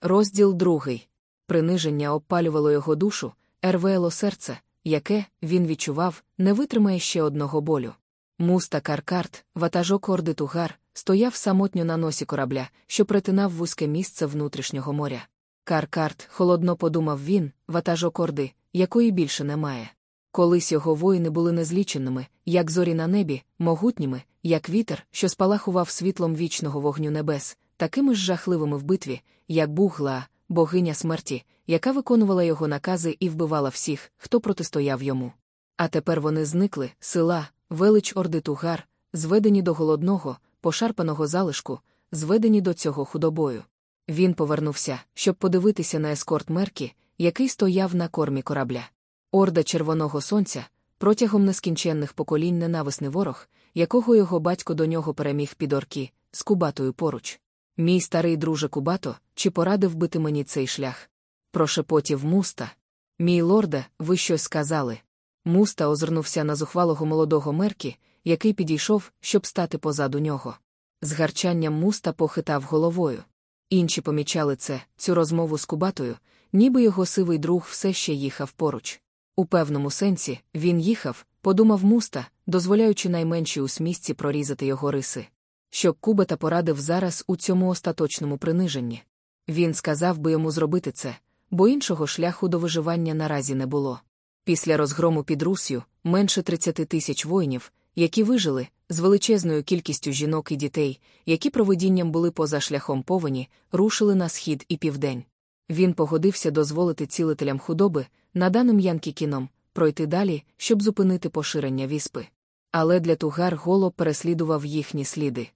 Розділ другий. Приниження обпалювало його душу, рвело серце, яке, він відчував, не витримає ще одного болю. Муста Каркарт, ватажок орди Тугар, стояв самотньо на носі корабля, що притинав вузьке місце внутрішнього моря. Каркарт, холодно подумав він, ватажок орди, якої більше немає. Колись його воїни були незліченими, як зорі на небі, могутніми, як вітер, що спалахував світлом вічного вогню небес, такими ж жахливими в битві, як Бугла, богиня смерті, яка виконувала його накази і вбивала всіх, хто протистояв йому. А тепер вони зникли, села, велич орди Тугар, зведені до голодного, пошарпаного залишку, зведені до цього худобою. Він повернувся, щоб подивитися на ескорт Меркі, який стояв на кормі корабля. Орда Червоного Сонця, протягом нескінченних поколінь ненависний ворог, якого його батько до нього переміг під орки, з Кубатою поруч. Мій старий друже Кубато, чи порадив бити мені цей шлях? Прошепотів муста. Мій лорде, ви щось сказали. Муста озирнувся на зухвалого молодого меркі, який підійшов, щоб стати позаду нього. З гарчанням муста похитав головою. Інші помічали це, цю розмову з Кубатою, ніби його сивий друг все ще їхав поруч. У певному сенсі, він їхав, подумав муста, дозволяючи найменшій усмісці прорізати його риси. Щоб Кубата порадив зараз у цьому остаточному приниженні. Він сказав би йому зробити це, бо іншого шляху до виживання наразі не було. Після розгрому під Русю менше 30 тисяч воїнів, які вижили, з величезною кількістю жінок і дітей, які проведінням були поза шляхом повені, рушили на схід і південь. Він погодився дозволити цілителям худоби, наданим Янкікіном, пройти далі, щоб зупинити поширення віспи. Але для тугар голо переслідував їхні сліди.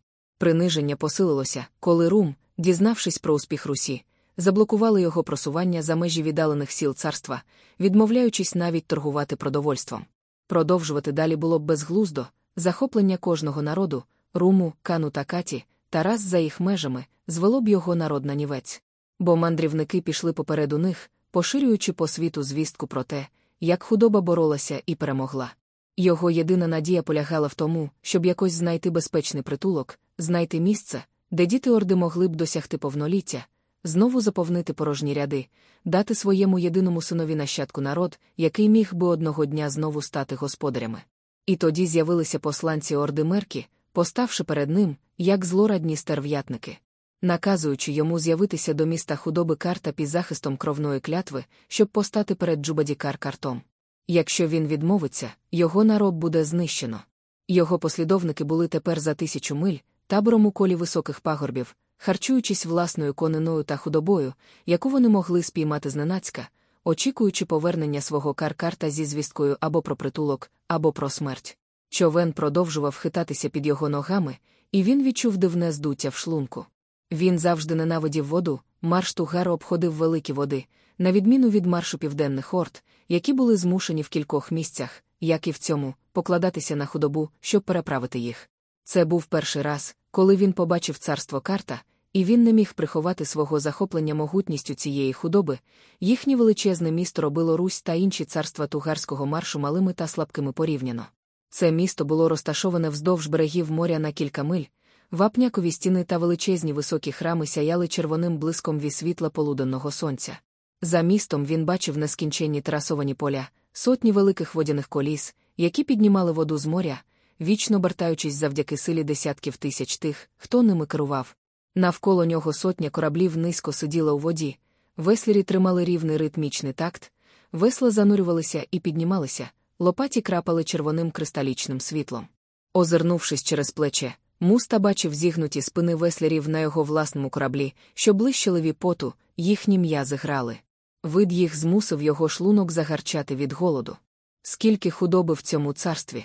Приниження посилилося, коли Рум, дізнавшись про успіх Русі, заблокували його просування за межі віддалених сіл царства, відмовляючись навіть торгувати продовольством. Продовжувати далі було б безглуздо, захоплення кожного народу, руму, кану та каті, та раз за їх межами, звело б його народ на нівець. Бо мандрівники пішли попереду них, поширюючи по світу звістку про те, як худоба боролася і перемогла. Його єдина надія полягала в тому, щоб якось знайти безпечний притулок, знайти місце, де діти орди могли б досягти повноліття, знову заповнити порожні ряди, дати своєму єдиному синові нащадку народ, який міг би одного дня знову стати господарями. І тоді з'явилися посланці орди Меркі, поставши перед ним, як злорадні стерв'ятники. Наказуючи йому з'явитися до міста худоби карта під захистом кровної клятви, щоб постати перед Джубадікар картом. Якщо він відмовиться, його народ буде знищено. Його послідовники були тепер за тисячу миль, табором у колі високих пагорбів, харчуючись власною кониною та худобою, яку вони могли спіймати зненацька, очікуючи повернення свого каркарта зі звісткою або про притулок, або про смерть. Човен продовжував хитатися під його ногами, і він відчув дивне здуття в шлунку. Він завжди ненавидів воду, марш Тугару обходив великі води, на відміну від маршу південних орд, які були змушені в кількох місцях, як і в цьому, покладатися на худобу, щоб переправити їх. Це був перший раз, коли він побачив царство карта, і він не міг приховати свого захоплення могутністю цієї худоби. Їхнє величезне місто робило Русь та інші царства тугарського маршу малими та слабкими порівняно. Це місто було розташоване вздовж берегів моря на кілька миль, вапнякові стіни та величезні високі храми сяяли червоним блиском від світла полуденного сонця. За містом він бачив нескінченні трасовані поля, сотні великих водяних коліс, які піднімали воду з моря, вічно бертаючись завдяки силі десятків тисяч тих, хто ними керував. Навколо нього сотня кораблів низько сиділа у воді, веслірі тримали рівний ритмічний такт, весла занурювалися і піднімалися, лопаті крапали червоним кристалічним світлом. Озирнувшись через плече, муста бачив зігнуті спини веслярів на його власному кораблі, що блищили від поту, їхні м'язи грали. Вид їх змусив його шлунок загарчати від голоду. Скільки худоби в цьому царстві?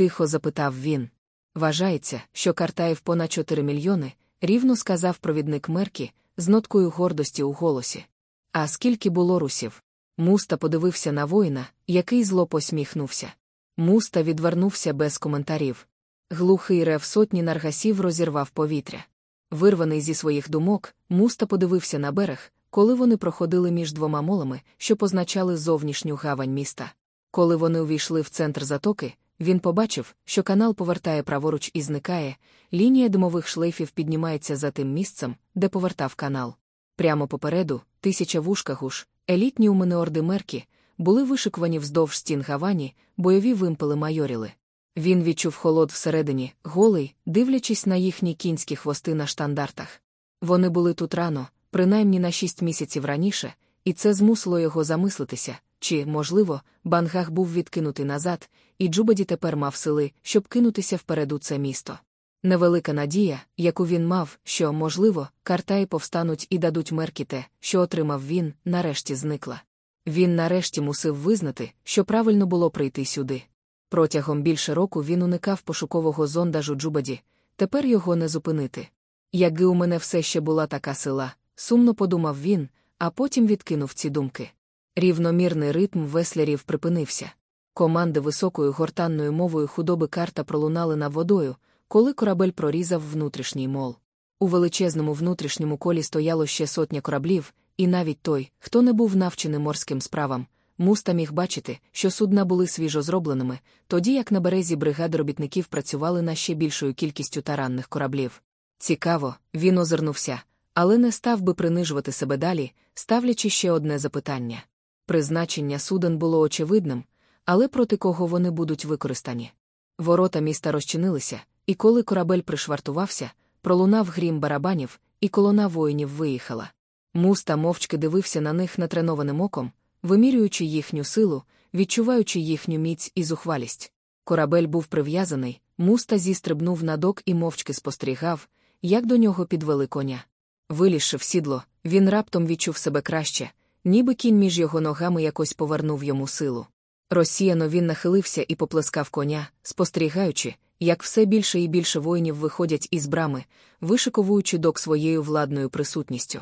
Тихо запитав він. Вважається, що Картаїв понад 4 мільйони, рівно сказав провідник Меркі, з ноткою гордості у голосі. А скільки було русів? Муста подивився на воїна, який зло посміхнувся. Муста відвернувся без коментарів. Глухий рев сотні наргасів розірвав повітря. Вирваний зі своїх думок, муста подивився на берег, коли вони проходили між двома молами, що позначали зовнішню гавань міста. Коли вони увійшли в центр затоки, він побачив, що канал повертає праворуч і зникає, лінія димових шлейфів піднімається за тим місцем, де повертав канал. Прямо попереду, тисяча вушкагуш, елітні уменеорди мерки, були вишикувані вздовж стін гавані, бойові вимпели майоріли. Він відчув холод всередині, голий, дивлячись на їхні кінські хвости на штандартах. Вони були тут рано, принаймні на шість місяців раніше, і це змусило його замислитися, чи, можливо, бангах був відкинутий назад, і Джубаді тепер мав сили, щоб кинутися вперед у це місто. Невелика надія, яку він мав, що, можливо, картаї повстануть і дадуть мерки те, що отримав він, нарешті зникла. Він нарешті мусив визнати, що правильно було прийти сюди. Протягом більше року він уникав пошукового зондажу Джубаді, тепер його не зупинити. Якби у мене все ще була така сила, сумно подумав він, а потім відкинув ці думки. Рівномірний ритм веслярів припинився. Команди високою гортанною мовою худоби карта пролунали над водою, коли корабель прорізав внутрішній мол. У величезному внутрішньому колі стояло ще сотня кораблів, і навіть той, хто не був навчений морським справам, муста міг бачити, що судна були свіжо зробленими, тоді як на березі бригади робітників працювали на ще більшою кількістю таранних кораблів. Цікаво, він озирнувся, але не став би принижувати себе далі, ставлячи ще одне запитання. Призначення суден було очевидним, але проти кого вони будуть використані. Ворота міста розчинилися, і коли корабель пришвартувався, пролунав грім барабанів, і колона воїнів виїхала. Муста мовчки дивився на них натренованим оком, вимірюючи їхню силу, відчуваючи їхню міць і зухвалість. Корабель був прив'язаний, муста зістрибнув на док і мовчки спостерігав, як до нього підвели коня. Вилізши в сідло, він раптом відчув себе краще, ніби кінь між його ногами якось повернув йому силу. Розсіяно він нахилився і поплескав коня, спостерігаючи, як все більше і більше воїнів виходять із брами, вишиковуючи док своєю владною присутністю.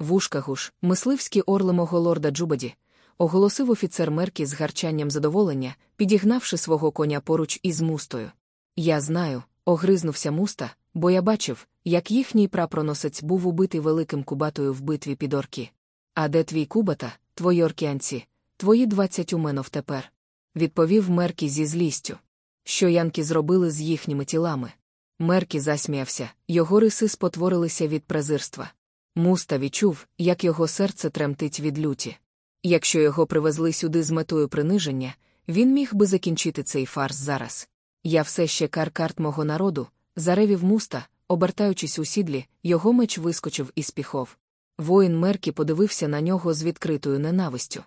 Вушкагуш, мисливські орли мого лорда Джубаді, оголосив офіцер Меркі з гарчанням задоволення, підігнавши свого коня поруч із мустою. Я знаю, огризнувся муста, бо я бачив, як їхній прапроносець був убитий великим кубатою в битві під орки. А де твій кубата, твої оркіанці, твої двадцять уменов тепер? відповів Меркі зі злістю. Що янки зробили з їхніми тілами? Меркі засміявся, його риси спотворилися від презирства. Муста відчув, як його серце тремтить від люті. Якщо його привезли сюди з метою приниження, він міг би закінчити цей фарс зараз. Я все ще каркарт мого народу, заревів муста, обертаючись у сідлі, його меч вискочив із піхов. Воїн Меркі подивився на нього з відкритою ненавистю.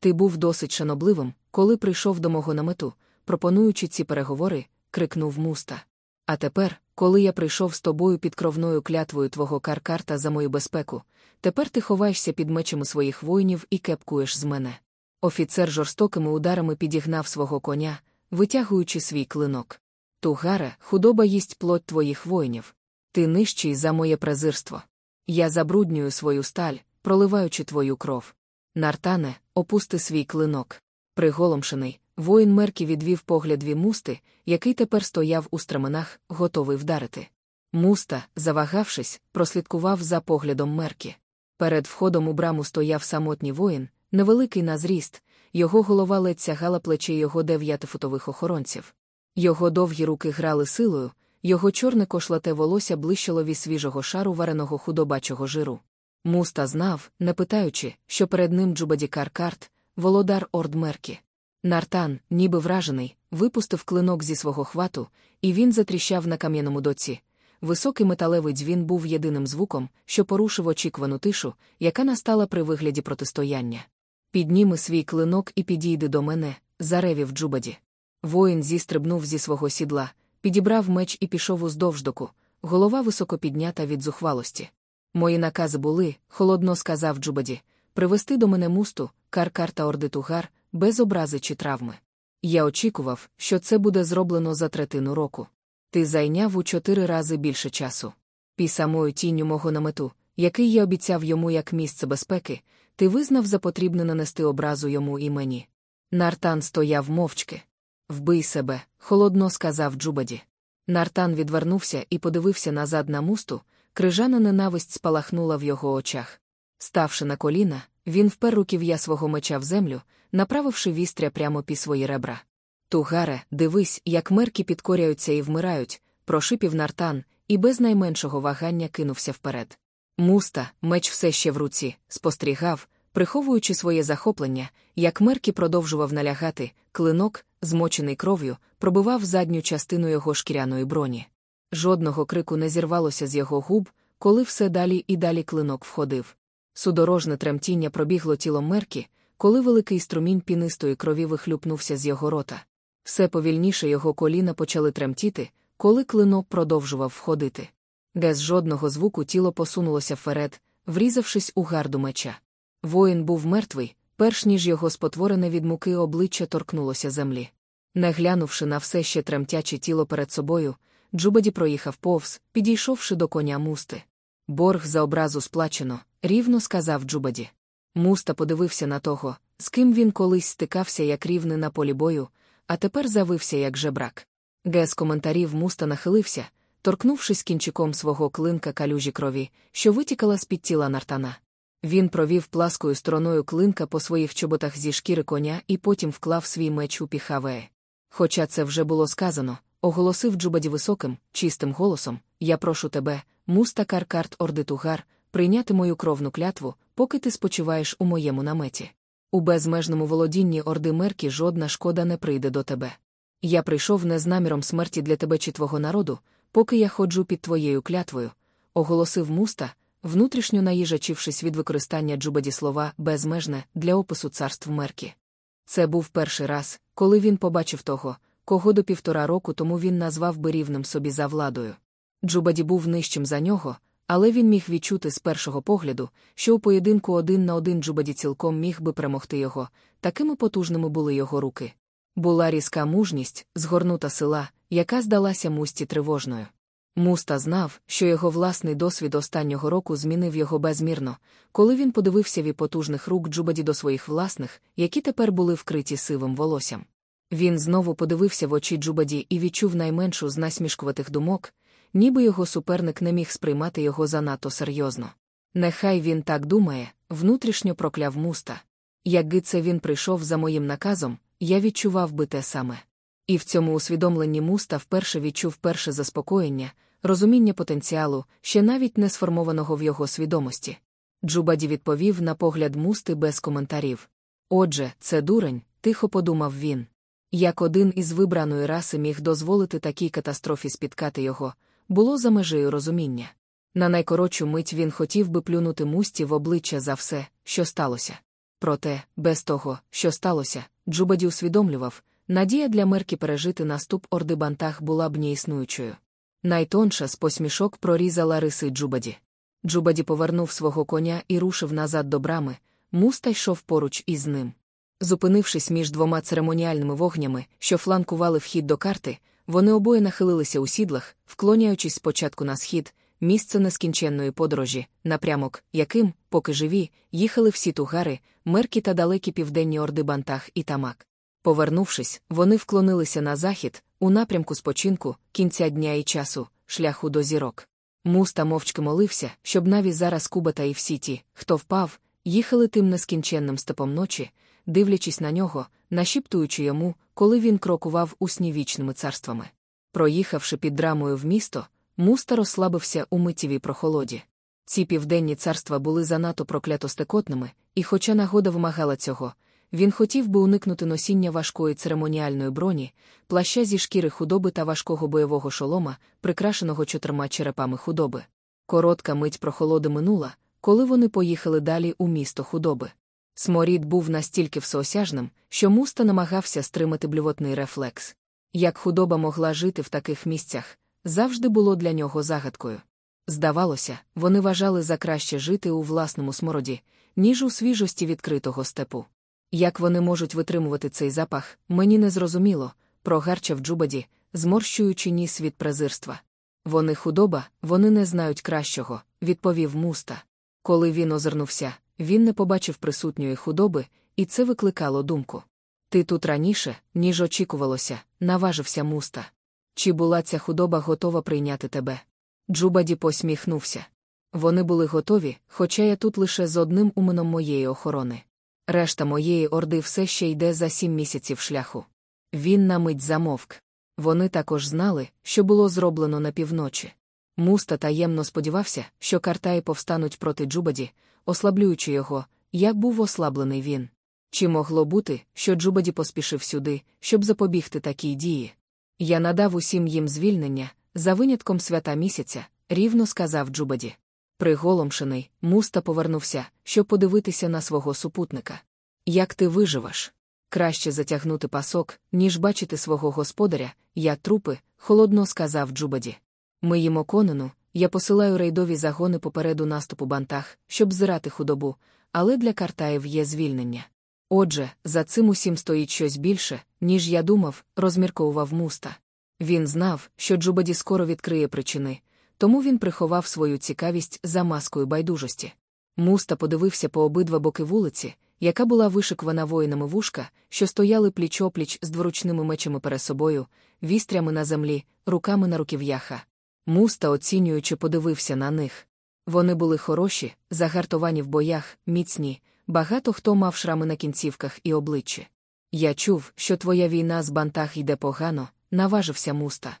Ти був досить шанобливим, коли прийшов до мого намету, пропонуючи ці переговори, крикнув муста. А тепер, коли я прийшов з тобою під кровною клятвою твого каркарта за мою безпеку, тепер ти ховаєшся під мечами своїх воїнів і кепкуєш з мене. Офіцер жорстокими ударами підігнав свого коня, витягуючи свій клинок. Тугаре, худоба їсть плоть твоїх воїнів. Ти нижчий за моє презирство. Я забруднюю свою сталь, проливаючи твою кров. Нартане, опусти свій клинок. Приголомшений, воїн Меркі відвів погляд ві мусти, який тепер стояв у стременах, готовий вдарити. Муста, завагавшись, прослідкував за поглядом Меркі. Перед входом у браму стояв самотній воїн, невеликий на зріст, його голова ледь сягала плечі його дев'ятифутових охоронців. Його довгі руки грали силою, його чорне кошлате волосся блищило від свіжого шару вареного худобачого жиру. Муста знав, не питаючи, що перед ним Джубаді Каркарт, володар орд Меркі. Нартан, ніби вражений, випустив клинок зі свого хвату, і він затріщав на кам'яному доці. Високий металевий дзвін був єдиним звуком, що порушив очікувану тишу, яка настала при вигляді протистояння. Підніми свій клинок і підійди до мене, заревів Джубаді. Воїн зістрибнув зі свого сідла, підібрав меч і пішов уздовж доку, голова високо піднята від зухвалості. Мої накази були, холодно сказав Джубаді, привести до мене мусту, каркар та ордитугар, без образи чи травми. Я очікував, що це буде зроблено за третину року. Ти зайняв у чотири рази більше часу. Пі самою тінню мого намету, який я обіцяв йому як місце безпеки, ти визнав за потрібне нанести образу йому і мені. Нартан стояв мовчки. Вбий себе, холодно сказав Джубаді. Нартан відвернувся і подивився назад на мусту, крижана ненависть спалахнула в його очах. Ставши на коліна, він впер руків'я свого меча в землю, направивши вістря прямо пі свої ребра. Тугаре, дивись, як мерки підкоряються і вмирають, прошипів нартан, і без найменшого вагання кинувся вперед. Муста, меч все ще в руці, спостерігав, приховуючи своє захоплення, як Меркі продовжував налягати, клинок, змочений кров'ю, пробивав задню частину його шкіряної броні. Жодного крику не зірвалося з його губ, коли все далі і далі клинок входив. Судорожне тремтіння пробігло тілом Меркі, коли великий струмінь пінистої крові вихлюпнувся з його рота. Все повільніше його коліна почали тремтіти, коли клинок продовжував входити. Без жодного звуку тіло посунулося вперед, врізавшись у гарду меча. Воїн був мертвий, перш ніж його спотворене від муки обличчя торкнулося землі. Не глянувши на все ще тремтяче тіло перед собою, Джубаді проїхав повз, підійшовши до коня мусти. Борг за образу сплачено, рівно сказав Джубаді. Муста подивився на того, з ким він колись стикався як рівний на полі бою, а тепер з'явився як жебрак. Без коментарів Муста нахилився, торкнувшись кінчиком свого клинка калюжі крові, що витікала з-під тіла нартана. Він провів пласкою стороною клинка по своїх чоботах зі шкіри коня і потім вклав свій меч у піхаве. Хоча це вже було сказано, оголосив Джубаді високим, чистим голосом: Я прошу тебе, муста Каркарт Ордитугар, прийняти мою кровну клятву, поки ти спочиваєш у моєму наметі. У безмежному володінні Орди Меркі жодна шкода не прийде до тебе. Я прийшов не з наміром смерті для тебе чи твого народу, поки я ходжу під твоєю клятвою, оголосив Муста, внутрішньо наїжачившись від використання Джубаді слова безмежне для опису царств Меркі. Це був перший раз, коли він побачив того, кого до півтора року тому він назвав би рівним собі за владою. Джубаді був нижчим за нього, але він міг відчути з першого погляду, що у поєдинку один на один Джубаді цілком міг би перемогти його, такими потужними були його руки. Була різка мужність, згорнута сила, яка здалася мусті тривожною. Муста знав, що його власний досвід останнього року змінив його безмірно, коли він подивився від потужних рук Джубаді до своїх власних, які тепер були вкриті сивим волоссям. Він знову подивився в очі Джубаді і відчув найменшу з насмішкуватих думок, ніби його суперник не міг сприймати його занадто серйозно. Нехай він так думає, внутрішньо прокляв муста. Якби це він прийшов за моїм наказом, я відчував би те саме. І в цьому усвідомленні муста вперше відчув перше заспокоєння, розуміння потенціалу, ще навіть не сформованого в його свідомості. Джубаді відповів на погляд мусти без коментарів. Отже, це дурень, тихо подумав він. Як один із вибраної раси міг дозволити такій катастрофі спіткати його, було за межею розуміння. На найкоротшу мить він хотів би плюнути Мусті в обличчя за все, що сталося. Проте, без того, що сталося, Джубаді усвідомлював, надія для Меркі пережити наступ орди Бантаг була б неіснуючою. Найтонша з посмішок прорізала риси Джубаді. Джубаді повернув свого коня і рушив назад до брами, Муста йшов поруч із ним. Зупинившись між двома церемоніальними вогнями, що фланкували вхід до карти, вони обоє нахилилися у сідлах, вклоняючись спочатку на схід, місце нескінченної подорожі, напрямок, яким, поки живі, їхали всі тугари, меркі та далекі південні орди бантах і тамак. Повернувшись, вони вклонилися на захід, у напрямку спочинку, кінця дня і часу, шляху до зірок. Муста мовчки молився, щоб навіть зараз Кубата і всі ті, хто впав, їхали тим нескінченним степом ночі, дивлячись на нього, нашіптуючи йому, коли він крокував усні вічними царствами. Проїхавши під драмою в місто, муста розслабився у миттєвій прохолоді. Ці південні царства були занадто проклято стекотними, і, хоча нагода вимагала цього, він хотів би уникнути носіння важкої церемоніальної броні, плаща зі шкіри худоби та важкого бойового шолома, прикрашеного чотирма черепами худоби. Коротка мить прохолоди минула, коли вони поїхали далі у місто худоби. Сморід був настільки всеосяжним, що муста намагався стримати блювотний рефлекс. Як худоба могла жити в таких місцях, завжди було для нього загадкою. Здавалося, вони вважали за краще жити у власному смороді, ніж у свіжості відкритого степу. Як вони можуть витримувати цей запах, мені не зрозуміло, прогарчав Джубаді, зморщуючи ніс від презирства. Вони худоба, вони не знають кращого, відповів муста. Коли він озирнувся, він не побачив присутньої худоби, і це викликало думку. Ти тут раніше, ніж очікувалося, наважився муста. Чи була ця худоба готова прийняти тебе? Джубаді посміхнувся. Вони були готові, хоча я тут лише з одним уменом моєї охорони. Решта моєї орди все ще йде за сім місяців шляху. Він на мить замовк. Вони також знали, що було зроблено на півночі. Муста таємно сподівався, що картаї повстануть проти Джубаді, ослаблюючи його, як був ослаблений він. Чи могло бути, що Джубаді поспішив сюди, щоб запобігти такій дії? Я надав усім їм звільнення, за винятком свята місяця, рівно сказав Джубаді. Приголомшений, муста повернувся, щоб подивитися на свого супутника. Як ти виживеш? Краще затягнути пасок, ніж бачити свого господаря, я трупи, холодно сказав Джубаді. Ми їмо конину, я посилаю рейдові загони попереду наступу бантах, щоб зирати худобу, але для картаїв є звільнення. Отже, за цим усім стоїть щось більше, ніж я думав, розмірковував муста. Він знав, що Джубаді скоро відкриє причини, тому він приховав свою цікавість за маскою байдужості. Муста подивився по обидва боки вулиці, яка була вишиквана воїнами вушка, що стояли пліч опліч з дворучними мечами перед собою, вістрями на землі, руками на руків'яха. Муста, оцінюючи, подивився на них. Вони були хороші, загартовані в боях, міцні, багато хто мав шрами на кінцівках і обличчі. Я чув, що твоя війна з бантах йде погано, наважився муста.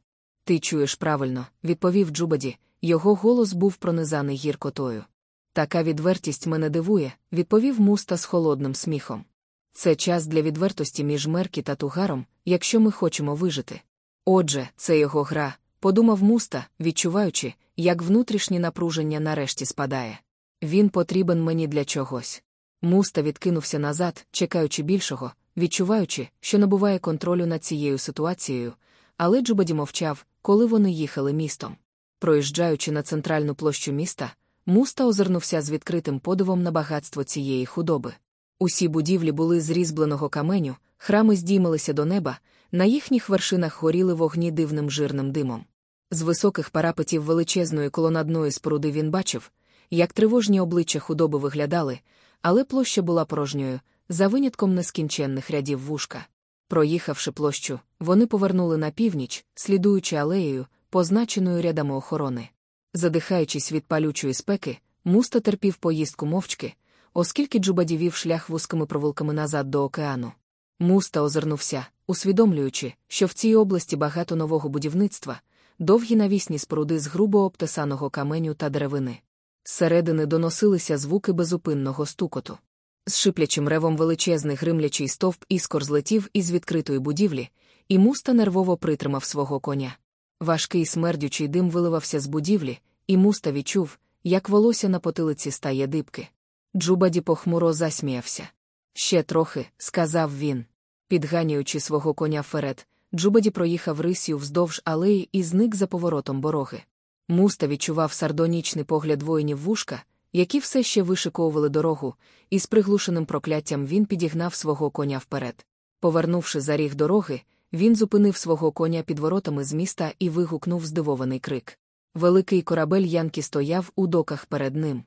Ти чуєш правильно, відповів Джубаді, його голос був пронизаний гіркотою. Така відвертість мене дивує, відповів муста з холодним сміхом. Це час для відвертості між Меркі та Тугаром, якщо ми хочемо вижити. Отже, це його гра, подумав муста, відчуваючи, як внутрішнє напруження нарешті спадає. Він потрібен мені для чогось. Муста відкинувся назад, чекаючи більшого, відчуваючи, що набуває контролю над цією ситуацією, але Джубаді мовчав, коли вони їхали містом. Проїжджаючи на центральну площу міста, муста озирнувся з відкритим подивом на багатство цієї худоби. Усі будівлі були з різьбленого каменю, храми здіймалися до неба, на їхніх вершинах горіли вогні дивним жирним димом. З високих парапетів величезної колонадної споруди він бачив, як тривожні обличчя худоби виглядали, але площа була порожньою, за винятком нескінченних рядів вушка. Проїхавши площу, вони повернули на північ, слідуючи алеєю, позначеною рядами охорони. Задихаючись від палючої спеки, муста терпів поїздку мовчки, оскільки Джубаді вів шлях вузькими провулками назад до океану. Муста озирнувся, усвідомлюючи, що в цій області багато нового будівництва, довгі навісні споруди з грубо обтесаного каменю та деревини. Зсередини доносилися звуки безупинного стукоту. З шиплячим ревом величезний гримлячий стовп іскор злетів із відкритої будівлі, і муста нервово притримав свого коня. Важкий смердючий дим виливався з будівлі, і муста відчув, як волосся на потилиці стає дибки. Джубаді похмуро засміявся. Ще трохи, сказав він. Підганяючи свого коня вперед, Джубаді проїхав рисью вздовж алеї і зник за поворотом бороги. Муста відчував сардонічний погляд воїнів вушка, які все ще вишиковували дорогу, і з приглушеним прокляттям він підігнав свого коня вперед. Повернувши за ріг дороги, він зупинив свого коня під воротами з міста і вигукнув здивований крик. Великий корабель Янки стояв у доках перед ним.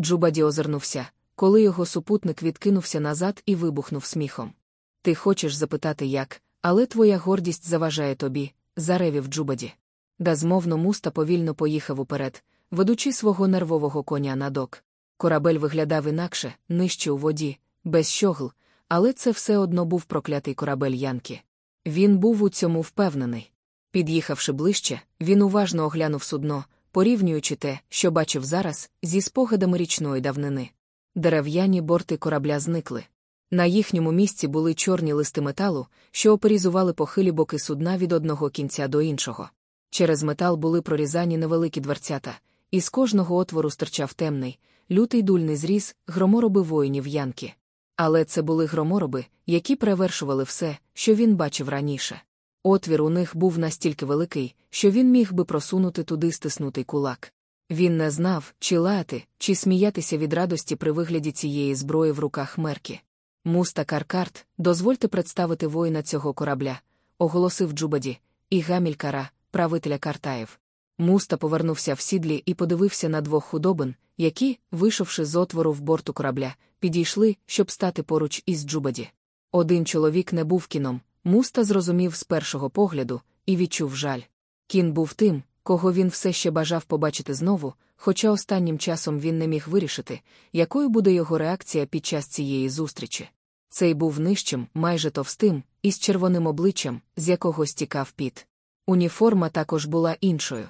Джубаді озирнувся, коли його супутник відкинувся назад і вибухнув сміхом. Ти хочеш запитати, як, але твоя гордість заважає тобі, заревів Джубаді. Безмовно муста повільно поїхав уперед, ведучи свого нервового коня на док. Корабель виглядав інакше, нижче у воді, без щогл, але це все одно був проклятий корабель Янки. Він був у цьому впевнений. Під'їхавши ближче, він уважно оглянув судно, порівнюючи те, що бачив зараз, зі спогадами річної давнини. Дерев'яні борти корабля зникли. На їхньому місці були чорні листи металу, що оперізували похилі боки судна від одного кінця до іншого. Через метал були прорізані невеликі дверцята, і з кожного отвору стирчав темний, лютий дульний зріз, громороби воїнів Янки. Але це були громороби, які перевершували все, що він бачив раніше. Отвір у них був настільки великий, що він міг би просунути туди стиснутий кулак. Він не знав, чи лаяти, чи сміятися від радості при вигляді цієї зброї в руках Меркі. Муста Каркарт, дозвольте представити воїна цього корабля, оголосив Джубаді, і Гамількара, правителя Картаїв. Муста повернувся в сідлі і подивився на двох худобин, які, вийшовши з отвору в борту корабля, підійшли, щоб стати поруч із Джубаді. Один чоловік не був кіном, муста зрозумів з першого погляду і відчув жаль. Кін був тим, кого він все ще бажав побачити знову, хоча останнім часом він не міг вирішити, якою буде його реакція під час цієї зустрічі. Цей був нижчим, майже товстим, із червоним обличчям, з якого стікав піт. Уніформа також була іншою.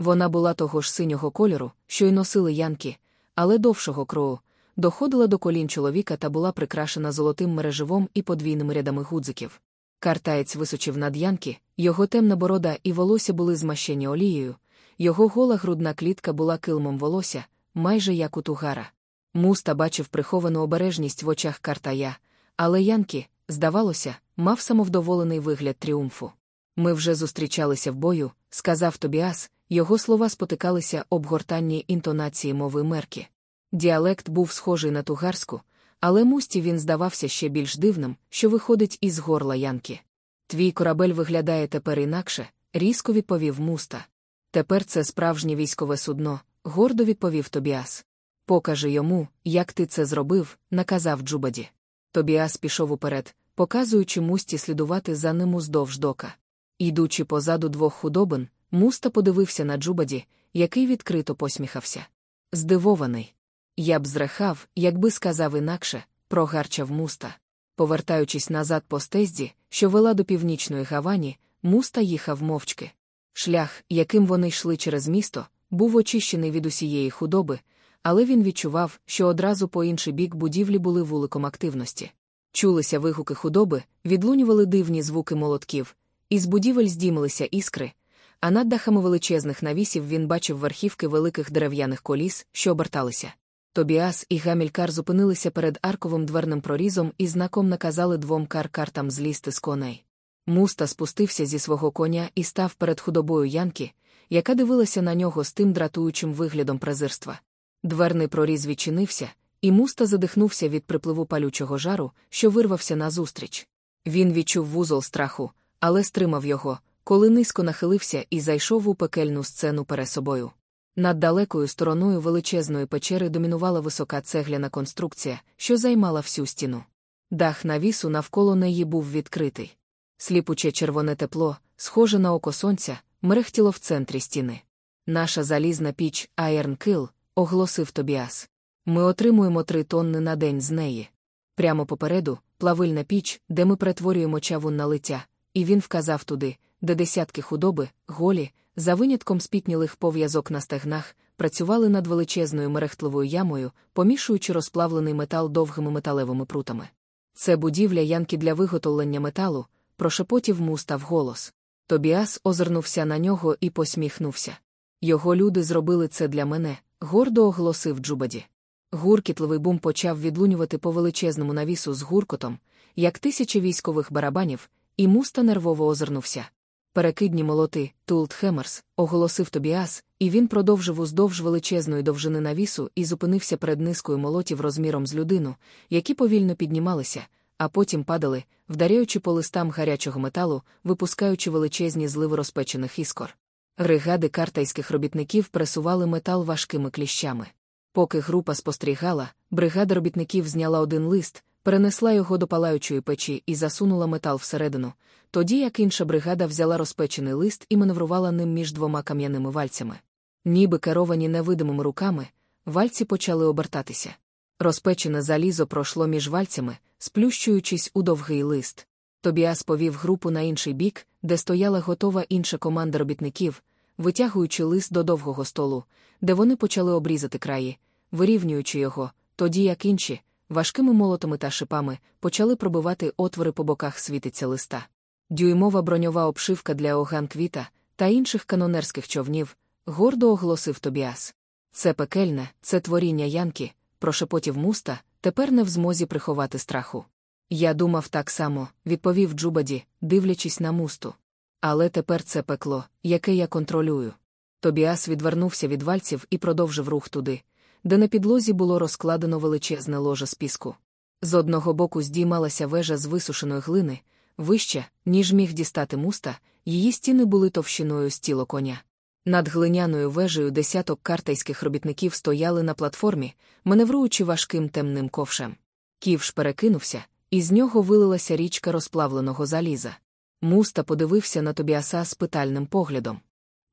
Вона була того ж синього кольору, що й носили янки, але довшого крою, доходила до колін чоловіка та була прикрашена золотим мереживом і подвійними рядами гудзиків. Картаєць височив над янки, його темна борода і волосся були змащені олією, його гола грудна клітка була килмом волосся, майже як у тугара. Муста бачив приховану обережність в очах картая, але Янкі, здавалося, мав самовдоволений вигляд тріумфу. Ми вже зустрічалися в бою, сказав Тобіас, його слова спотикалися об гортанні інтонації мови мерки. Діалект був схожий на тугарську, але мусті він здавався ще більш дивним, що виходить із горла Янки. Твій корабель виглядає тепер інакше, різко відповів муста. Тепер це справжнє військове судно, гордо відповів Тобіас. Покажи йому, як ти це зробив, наказав Джубаді. Тобіас пішов уперед, показуючи мусті слідувати за ним уздовж дока. Ідучи позаду двох худобин, муста подивився на Джубаді, який відкрито посміхався. Здивований. Я б зрехав, якби сказав інакше, прогарчав муста. Повертаючись назад по стезді, що вела до північної гавані, муста їхав мовчки. Шлях, яким вони йшли через місто, був очищений від усієї худоби, але він відчував, що одразу по інший бік будівлі були вуликом активності. Чулися вигуки худоби, відлунювали дивні звуки молотків, із будівель здіймалися іскри, а над дахами величезних навісів він бачив верхівки великих дерев'яних коліс, що оберталися. Тобіас і Гамількар зупинилися перед арковим дверним прорізом і знаком наказали двом кар-картам злізти з коней. Муста спустився зі свого коня і став перед худобою Янки, яка дивилася на нього з тим дратуючим виглядом презирства. Дверний проріз відчинився, і муста задихнувся від припливу палючого жару, що вирвався назустріч. Він відчув вузол страху, але стримав його, коли низько нахилився і зайшов у пекельну сцену перед собою. Над далекою стороною величезної печери домінувала висока цегляна конструкція, що займала всю стіну. Дах навісу навколо неї був відкритий. Сліпуче червоне тепло, схоже на око сонця, мерехтіло в центрі стіни. Наша залізна піч Айрн Кил, оголосив Тобіас. Ми отримуємо три тонни на день з неї. Прямо попереду плавильна піч, де ми перетворюємо чавун на лиття, і він вказав туди, де десятки худоби, голі, за винятком спітнілих пов'язок на стегнах, працювали над величезною мерехтливою ямою, помішуючи розплавлений метал довгими металевими прутами. Це будівля янки для виготовлення металу, прошепотів муста вголос. Тобіас озирнувся на нього і посміхнувся. Його люди зробили це для мене, гордо оголосив Джубаді. Гуркітливий бум почав відлунювати по величезному навісу з гуркотом, як тисячі військових барабанів, і муста нервово озирнувся. Перекидні молоти, Tilt Hammers, оголосив Тобіас, і він продовжив уздовж величезної довжини навісу і зупинився перед низкою молотів розміром з людину, які повільно піднімалися, а потім падали, вдаряючи по листам гарячого металу, випускаючи величезні зливи розпечених іскор. Ригади картайських робітників пресували метал важкими кліщами. Поки група спостерігала, бригада робітників зняла один лист, перенесла його до палаючої печі і засунула метал всередину, тоді як інша бригада взяла розпечений лист і маневрувала ним між двома кам'яними вальцями. Ніби керовані невидимими руками, вальці почали обертатися. Розпечене залізо пройшло між вальцями, сплющуючись у довгий лист. Тобіас повів групу на інший бік, де стояла готова інша команда робітників, витягуючи лист до довгого столу, де вони почали обрізати краї, вирівнюючи його, тоді як інші, важкими молотами та шипами, почали пробивати отвори по боках світиця листа. Дюймова броньова обшивка для оган квіта та інших канонерських човнів, гордо оголосив Тобіас. Це пекельне, це творіння Янки, прошепотів муста, тепер не в змозі приховати страху. Я думав так само, відповів Джубаді, дивлячись на мусту. Але тепер це пекло, яке я контролюю. Тобіас відвернувся від вальців і продовжив рух туди, де на підлозі було розкладено величезне ложе з піску. З одного боку здіймалася вежа з висушеної глини, вища, ніж міг дістати муста, її стіни були товщиною з тіло коня. Над глиняною вежею десяток картайських робітників стояли на платформі, маневруючи важким темним ковшем. Ківш перекинувся, і з нього вилилася річка розплавленого заліза. Муста подивився на Тобіаса з питальним поглядом.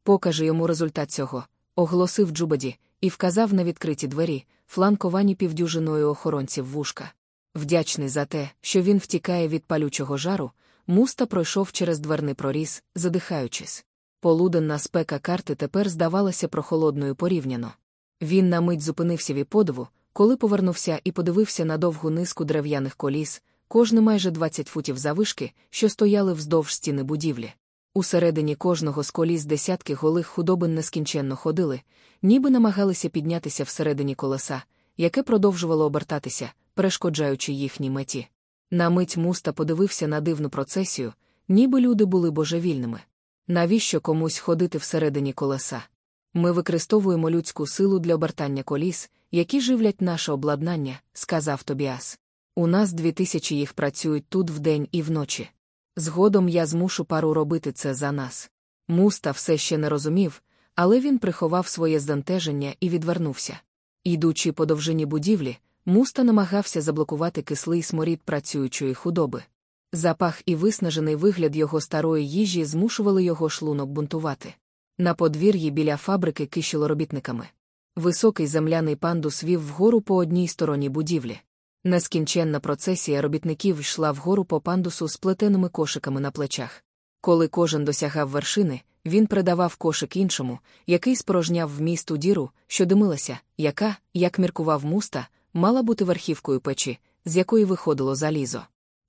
Покажи йому результат цього, оголосив Джубаді, і вказав на відкриті двері, фланковані півдюжиною охоронців вушка. Вдячний за те, що він втікає від палючого жару, муста пройшов через дверний проріз, задихаючись. Полуденна спека карти тепер здавалася прохолодною порівняно. Він на мить зупинився від подиву, коли повернувся і подивився на довгу низку дерев'яних коліс, кожне майже 20 футів завишки, що стояли вздовж стіни будівлі. Усередині кожного з коліс десятки голих худобин нескінченно ходили, ніби намагалися піднятися всередині колеса, яке продовжувало обертатися, перешкоджаючи їхній меті. На мить муста подивився на дивну процесію, ніби люди були божевільними. Навіщо комусь ходити всередині колеса? Ми використовуємо людську силу для обертання коліс, які живлять наше обладнання, сказав Тобіас. У нас дві тисячі їх працюють тут вдень і вночі. Згодом я змушу пару робити це за нас. Муста все ще не розумів, але він приховав своє здантеження і відвернувся. Йдучи по довжині будівлі, муста намагався заблокувати кислий сморід працюючої худоби. Запах і виснажений вигляд його старої їжі змушували його шлунок бунтувати. На подвір'ї біля фабрики кишіло робітниками. Високий земляний пандус вів вгору по одній стороні будівлі. Нескінченна процесія робітників йшла вгору по пандусу з плетеними кошиками на плечах. Коли кожен досягав вершини, він передавав кошик іншому, який спорожняв в місту діру, що димилася, яка, як міркував муста, мала бути верхівкою печі, з якої виходило залізо.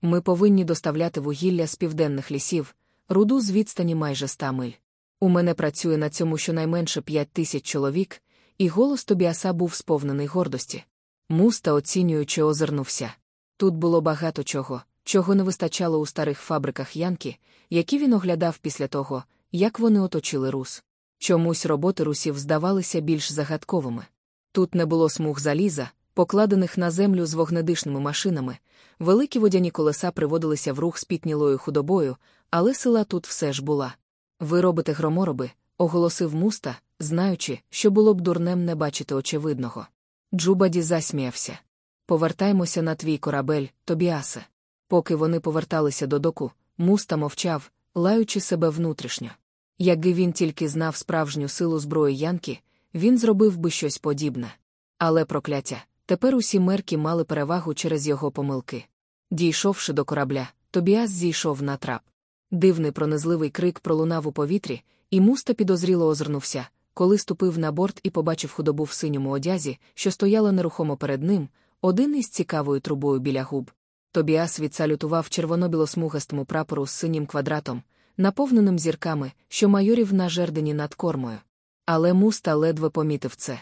Ми повинні доставляти вугілля з південних лісів, руду з відстані майже ста миль. У мене працює на цьому щонайменше п'ять тисяч чоловік, і голос Тобіаса був сповнений гордості. Муста, оцінюючи, озирнувся. Тут було багато чого, чого не вистачало у старих фабриках Янки, які він оглядав після того, як вони оточили рус. Чомусь роботи русів здавалися більш загадковими. Тут не було смуг заліза, покладених на землю з вогнедишними машинами, великі водяні колеса приводилися в рух з пітнілою худобою, але сила тут все ж була. Ви робите громороби, оголосив муста, знаючи, що було б дурнем не бачити очевидного. Джубаді засміявся. Повертаймося на твій корабель, Тобіасе. Поки вони поверталися до доку, муста мовчав, лаючи себе внутрішньо. Якби він тільки знав справжню силу зброї Янки, він зробив би щось подібне. Але прокляття, тепер усі мерки мали перевагу через його помилки. Дійшовши до корабля, Тобіас зійшов на трап. Дивний пронизливий крик пролунав у повітрі, і муста підозріло озирнувся, коли ступив на борт і побачив худобу в синьому одязі, що стояла нерухомо перед ним, один із цікавою трубою біля губ. Тобіас відсалютував червоно-білосмугастому прапору з синім квадратом, наповненим зірками, що майорів на жердені над кормою. Але муста ледве помітив це.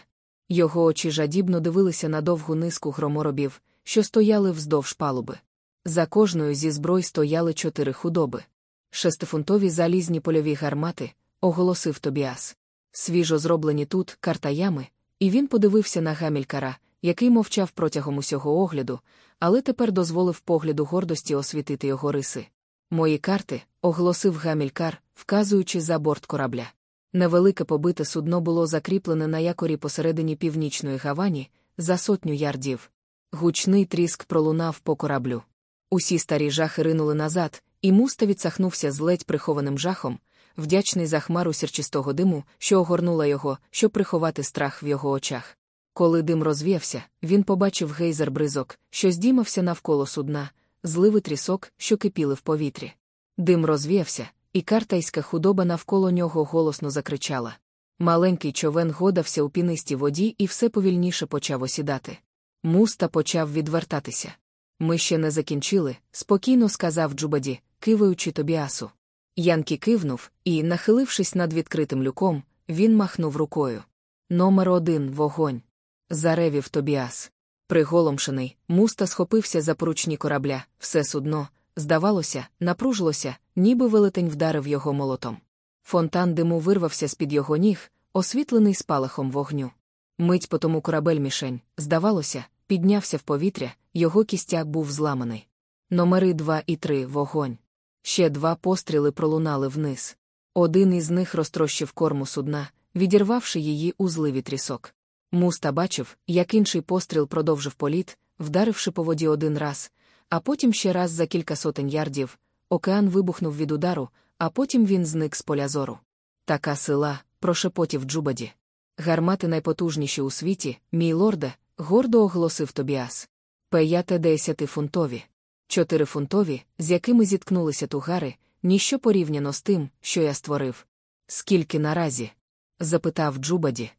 Його очі жадібно дивилися на довгу низку громоробів, що стояли вздовж палуби. За кожною зі зброй стояли чотири худоби. Шестифунтові залізні польові гармати, оголосив Тобіас. Свіжо зроблені тут картаями, і він подивився на гамількара, який мовчав протягом усього огляду, але тепер дозволив погляду гордості освітити його риси. Мої карти, оголосив гамількар, вказуючи за борт корабля. Невелике побите судно було закріплене на якорі посередині північної гавані, за сотню ярдів. Гучний тріск пролунав по кораблю. Усі старі жахи ринули назад, і муста відсахнувся з ледь прихованим жахом, вдячний за хмару сірчистого диму, що огорнула його, щоб приховати страх в його очах. Коли дим розвіявся, він побачив гейзер бризок, що здіймався навколо судна, зливи трісок, що кипіли в повітрі. Дим розвіявся, і картайська худоба навколо нього голосно закричала. Маленький човен годався у пінистій воді і все повільніше почав осідати. Муста почав відвертатися. Ми ще не закінчили, спокійно сказав Джубаді, киваючи Тобіасу. Янкі кивнув і, нахилившись над відкритим люком, він махнув рукою. Номер один вогонь. Заревів Тобіас. Приголомшений, муста схопився за поручні корабля, все судно, здавалося, напружилося, ніби велетень вдарив його молотом. Фонтан диму вирвався з-під його ніг, освітлений спалахом вогню. Мить по тому корабель мішень, здавалося, піднявся в повітря, його кістяк був зламаний. Номери два і три вогонь. Ще два постріли пролунали вниз. Один із них розтрощив корму судна, відірвавши її у зливі трісок. Муста бачив, як інший постріл продовжив політ, вдаривши по воді один раз, а потім ще раз за кілька сотень ярдів. Океан вибухнув від удару, а потім він зник з поля зору. Така сила, прошепотів Джубаді. Гармати найпотужніші у світі, мій лорде, гордо оголосив Тобіас. П'ятдесятифунтові. Чотирифунтові, з якими зіткнулися тугари, ніщо порівняно з тим, що я створив. Скільки наразі? запитав Джубаді.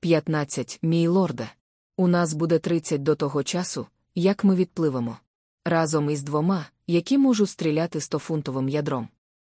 П'ятнадцять, мій лорде. У нас буде тридцять до того часу, як ми відпливемо. Разом із двома, які можуть стріляти стофунтовим ядром.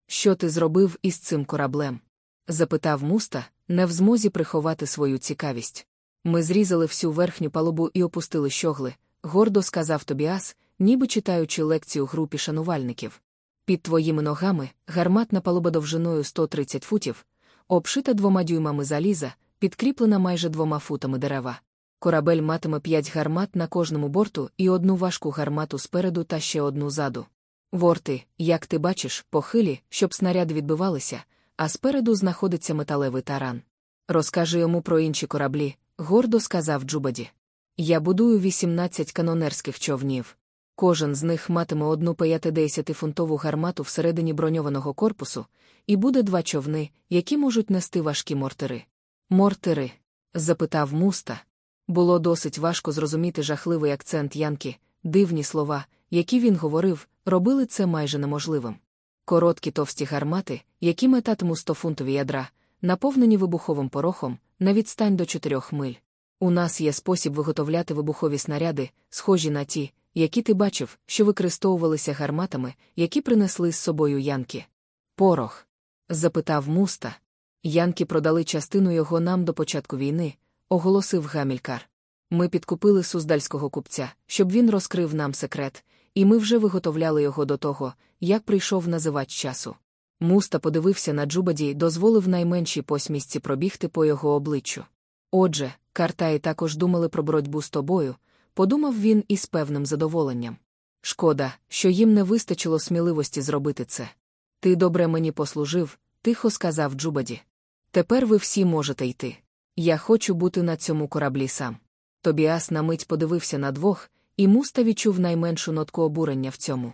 Що ти зробив із цим кораблем? запитав муста, не в змозі приховати свою цікавість. Ми зрізали всю верхню палубу і опустили щогли, гордо сказав Тобіас, ніби читаючи лекцію групі шанувальників. Під твоїми ногами гарматна палуба довжиною 130 футів, обшита двома дюймами заліза, підкріплена майже двома футами дерева. Корабель матиме п'ять гармат на кожному борту і одну важку гармату спереду та ще одну ззаду. Ворти, як ти бачиш, похилі, щоб снаряди відбивалися, а спереду знаходиться металевий таран. Розкажи йому про інші кораблі, гордо сказав Джубаді. Я будую 18 канонерських човнів. Кожен з них матиме одну 50-фунтову гармату всередині броньованого корпусу, і буде два човни, які можуть нести важкі мортири. Мортири? запитав муста. Було досить важко зрозуміти жахливий акцент Янки, дивні слова, які він говорив, робили це майже неможливим. Короткі товсті гармати, які метатимуть 100-фунтові ядра, наповнені вибуховим порохом, на відстань до 4 миль. У нас є спосіб виготовляти вибухові снаряди, схожі на ті, які ти бачив, що використовувалися гарматами, які принесли з собою Янки. Порох? запитав муста. Янки продали частину його нам до початку війни, оголосив Гамількар. Ми підкупили суздальського купця, щоб він розкрив нам секрет, і ми вже виготовляли його до того, як прийшов називач часу. Муста подивився на Джубаді і дозволив найменшій посмісці пробігти по його обличчю. Отже, Картаї також думали про боротьбу з тобою, подумав він із певним задоволенням. Шкода, що їм не вистачило сміливості зробити це. Ти добре мені послужив, тихо сказав Джубаді. Тепер ви всі можете йти. Я хочу бути на цьому кораблі сам. Тобіас на мить подивився на двох, і муста відчув найменшу нотку обурення в цьому.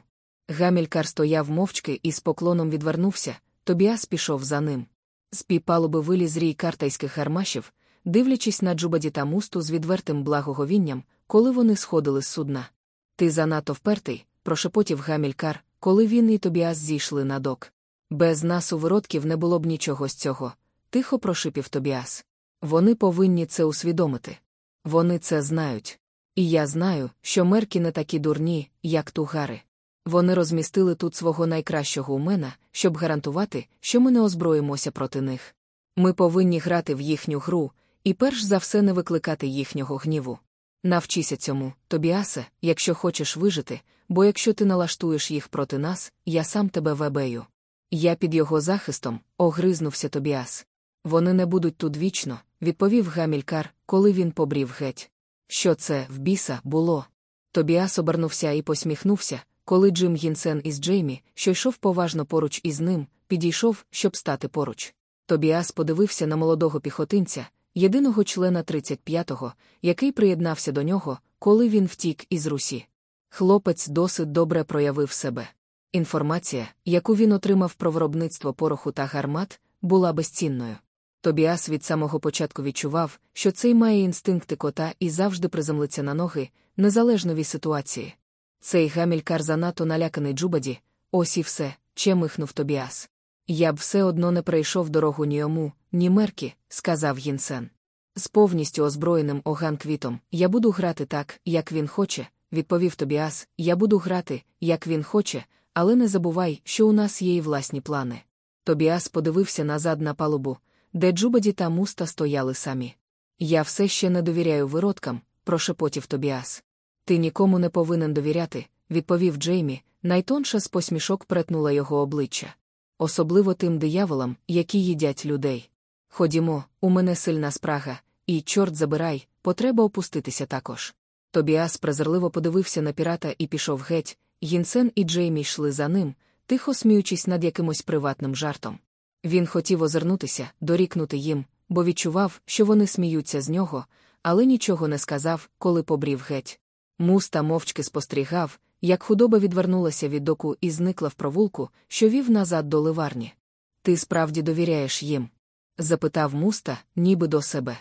Гамількар стояв мовчки і з поклоном відвернувся, Тобіас пішов за ним. З піпалуби виліз рій картайських гармашів, дивлячись на Джубаді та мусту з відвертим благоговінням, коли вони сходили з судна. Ти занадто впертий, прошепотів Гамількар, коли він і Тобіас зійшли на док. Без нас у виродків не було б нічого з цього, тихо прошипів Тобіас. Вони повинні це усвідомити. Вони це знають. І я знаю, що мерки не такі дурні, як тугари. Вони розмістили тут свого найкращого умена, щоб гарантувати, що ми не озброїмося проти них. Ми повинні грати в їхню гру, і перш за все не викликати їхнього гніву. Навчися цьому, Тобіасе, якщо хочеш вижити, бо якщо ти налаштуєш їх проти нас, я сам тебе вебею. Я під його захистом огризнувся Тобіас. Вони не будуть тут вічно, відповів Гамількар, коли він побрів геть. Що це, в біса, було? Тобіас обернувся і посміхнувся, коли Джим Гінсен із Джеймі, що йшов поважно поруч із ним, підійшов, щоб стати поруч. Тобіас подивився на молодого піхотинця, єдиного члена 35-го, який приєднався до нього, коли він втік із Русі. Хлопець досить добре проявив себе. Інформація, яку він отримав про виробництво пороху та гармат, була безцінною. Тобіас від самого початку відчував, що цей має інстинкти кота і завжди приземлиться на ноги, незалежно від ситуації. Цей гамількар занадто наляканий Джубаді, ось і все, чемихнув Тобіас. Я б все одно не пройшов дорогу ні йому, ні меркі, сказав Гінсен. З повністю озброєним оган квітом я буду грати так, як він хоче, відповів Тобіас, я буду грати, як він хоче, але не забувай, що у нас є й власні плани. Тобіас подивився назад на палубу, де Джубаді та муста стояли самі. Я все ще не довіряю виродкам, прошепотів Тобіас. Ти нікому не повинен довіряти, відповів Джеймі, найтонша з посмішок претнула його обличчя. Особливо тим дияволам, які їдять людей. Ходімо, у мене сильна спрага, і, чорт забирай, потреба опуститися також. Тобіас презирливо подивився на пірата і пішов геть, Гінсен і Джеймі йшли за ним, тихо сміючись над якимось приватним жартом. Він хотів озирнутися, дорікнути їм, бо відчував, що вони сміються з нього, але нічого не сказав, коли побрів геть. Муста мовчки спостерігав, як худоба відвернулася від доку і зникла в провулку, що вів назад до ливарні. Ти справді довіряєш їм? запитав муста, ніби до себе.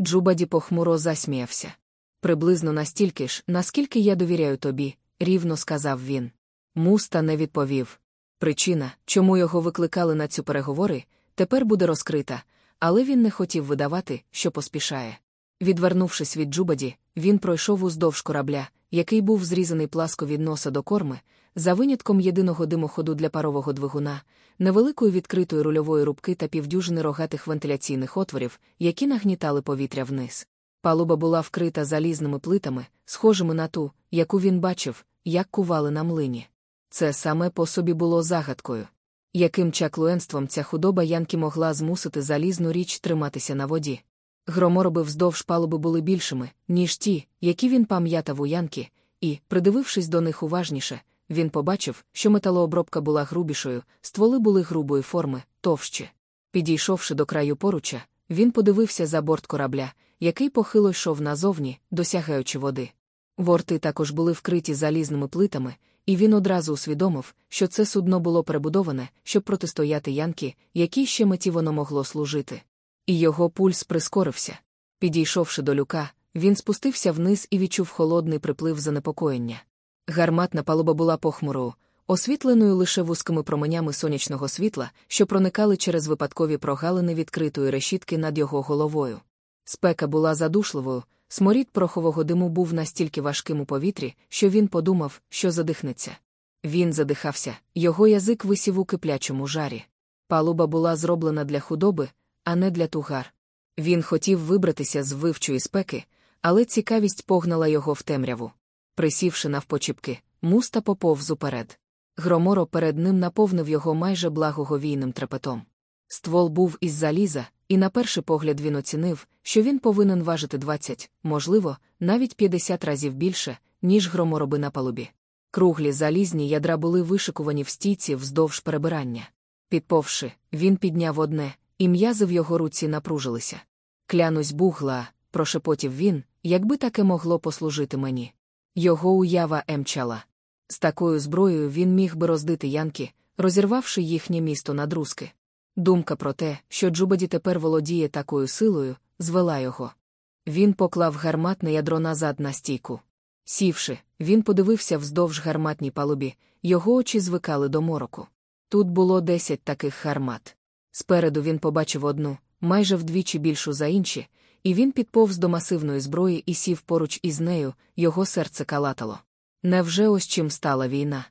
Джубаді похмуро засміявся. Приблизно настільки ж, наскільки я довіряю тобі, рівно сказав він. Муста не відповів. Причина, чому його викликали на цю переговори, тепер буде розкрита, але він не хотів видавати, що поспішає. Відвернувшись від Джубаді, він пройшов уздовж корабля, який був зрізаний пласко від носа до корми, за винятком єдиного димоходу для парового двигуна, невеликої відкритої рульової рубки та півдюжини рогатих вентиляційних отворів, які нагнітали повітря вниз. Палуба була вкрита залізними плитами, схожими на ту, яку він бачив, як кували на млині. Це саме по собі було загадкою. Яким чаклуенством ця худоба Янки могла змусити залізну річ триматися на воді? Громороби вздовж палуби були більшими, ніж ті, які він пам'ятав у Янки, і, придивившись до них уважніше, він побачив, що металообробка була грубішою, стволи були грубої форми, товщі. Підійшовши до краю поруча, він подивився за борт корабля, який похило йшов назовні, досягаючи води. Ворти також були вкриті залізними плитами, і він одразу усвідомив, що це судно було перебудоване, щоб протистояти янки, якій ще меті воно могло служити. І його пульс прискорився. Підійшовши до люка, він спустився вниз і відчув холодний приплив занепокоєння. Гарматна палуба була похмурою, освітленою лише вузькими променями сонячного світла, що проникали через випадкові прогалини відкритої решітки над його головою. Спека була задушливою, сморід порохового диму був настільки важким у повітрі, що він подумав, що задихнеться. Він задихався, його язик висів у киплячому жарі. Палуба була зроблена для худоби, а не для тугар. Він хотів вибратися з вивчої спеки, але цікавість погнала його в темряву. Присівши навпочіпки, муста поповз уперед. Громоро перед ним наповнив його майже благоговійним трепетом. Ствол був із заліза, і на перший погляд він оцінив, що він повинен важити 20, можливо, навіть 50 разів більше, ніж громороби на палубі. Круглі залізні ядра були вишикувані в стійці вздовж перебирання. Підповши, він підняв одне, і м'язи в його руці напружилися. Клянусь бугла, прошепотів він, якби таке могло послужити мені. Його уява емчала. З такою зброєю він міг би роздити янки, розірвавши їхнє місто на друзки. Думка про те, що Джубаді тепер володіє такою силою, звела його. Він поклав гарматне ядро назад на стійку. Сівши, він подивився вздовж гарматній палубі, його очі звикали до мороку. Тут було десять таких гармат. Спереду він побачив одну, майже вдвічі більшу за інші, і він підповз до масивної зброї і сів поруч із нею, його серце калатало. Невже ось чим стала війна?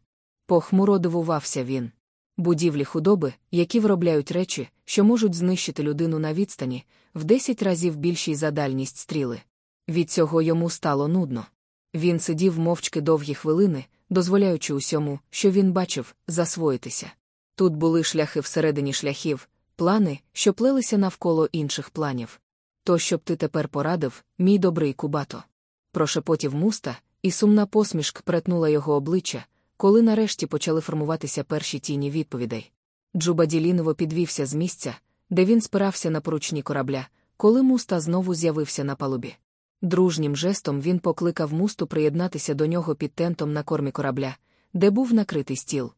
Похмуро дивувався він. Будівлі худоби, які виробляють речі, що можуть знищити людину на відстані, в десять разів більшій за дальність стріли. Від цього йому стало нудно. Він сидів мовчки довгі хвилини, дозволяючи усьому, що він бачив, засвоїтися. Тут були шляхи всередині шляхів, плани, що плелися навколо інших планів. То, щоб ти тепер порадив, мій добрий кубато. Прошепотів муста, і сумна посмішка перетнула його обличчя, коли нарешті почали формуватися перші тіні відповідей. Джуба Діліново підвівся з місця, де він спирався на поручні корабля, коли муста знову з'явився на палубі. Дружнім жестом він покликав мусту приєднатися до нього під тентом на кормі корабля, де був накритий стіл.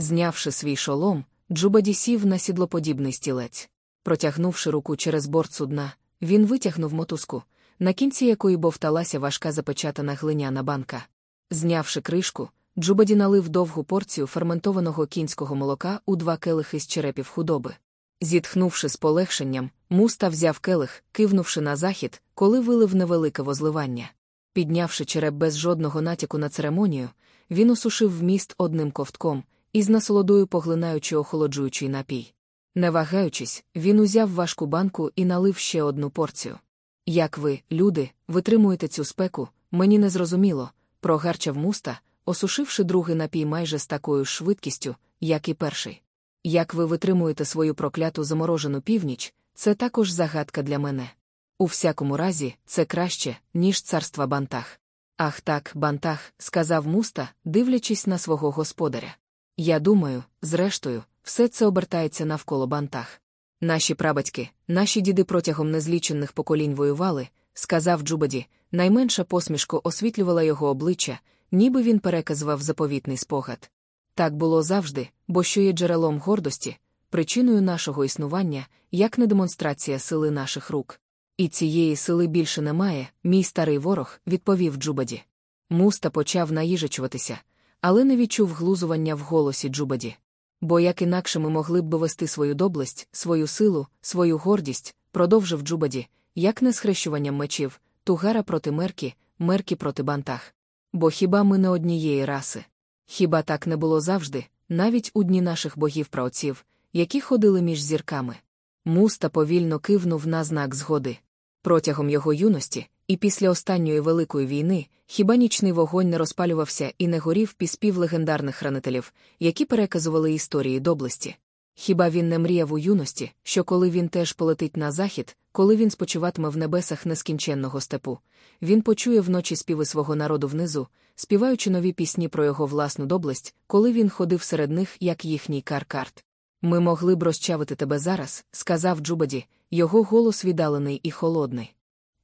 Знявши свій шолом, Джубаді сів на сідлоподібний стілець. Протягнувши руку через борт судна, він витягнув мотузку, на кінці якої бовталася важка запечатана глиняна банка. Знявши кришку, Джубаді налив довгу порцію ферментованого кінського молока у два келихи з черепів худоби. Зітхнувши з полегшенням, муста взяв келих, кивнувши на захід, коли вилив невелике возливання. Піднявши череп без жодного натяку на церемонію, він осушив вміст одним ковтком, із насолодою поглинаючи охолоджуючий напій. Не вагаючись, він узяв важку банку і налив ще одну порцію. Як ви, люди, витримуєте цю спеку, мені не зрозуміло, прогарчав муста, осушивши другий напій майже з такою швидкістю, як і перший. Як ви витримуєте свою прокляту заморожену північ, це також загадка для мене. У всякому разі, це краще, ніж царства бантах. Ах так, бантах, сказав муста, дивлячись на свого господаря. Я думаю, зрештою, все це обертається навколо бантах. Наші прабатьки, наші діди протягом незлічених поколінь воювали, сказав Джубаді, найменша посмішка освітлювала його обличчя, ніби він переказував заповітний спогад. Так було завжди, бо що є джерелом гордості, причиною нашого існування, як не демонстрація сили наших рук. І цієї сили більше немає, мій старий ворог, відповів Джубаді. Муста почав наїжачуватися, але не відчув глузування в голосі Джубаді. Бо як інакше ми могли б довести свою доблесть, свою силу, свою гордість, продовжив Джубаді, як не схрещуванням мечів, тугара проти мерки, мерки проти бантах. Бо хіба ми не однієї раси? Хіба так не було завжди, навіть у дні наших богів праотців, які ходили між зірками? Муста повільно кивнув на знак згоди. Протягом його юності, і після останньої великої війни, хіба нічний вогонь не розпалювався і не горів піспів легендарних хранителів, які переказували історії доблесті. Хіба він не мріяв у юності, що коли він теж полетить на захід, коли він спочиватиме в небесах нескінченного степу, він почує вночі співи свого народу внизу, співаючи нові пісні про його власну доблесть, коли він ходив серед них, як їхній каркарт. Ми могли б розчавити тебе зараз, сказав Джубаді, його голос віддалений і холодний.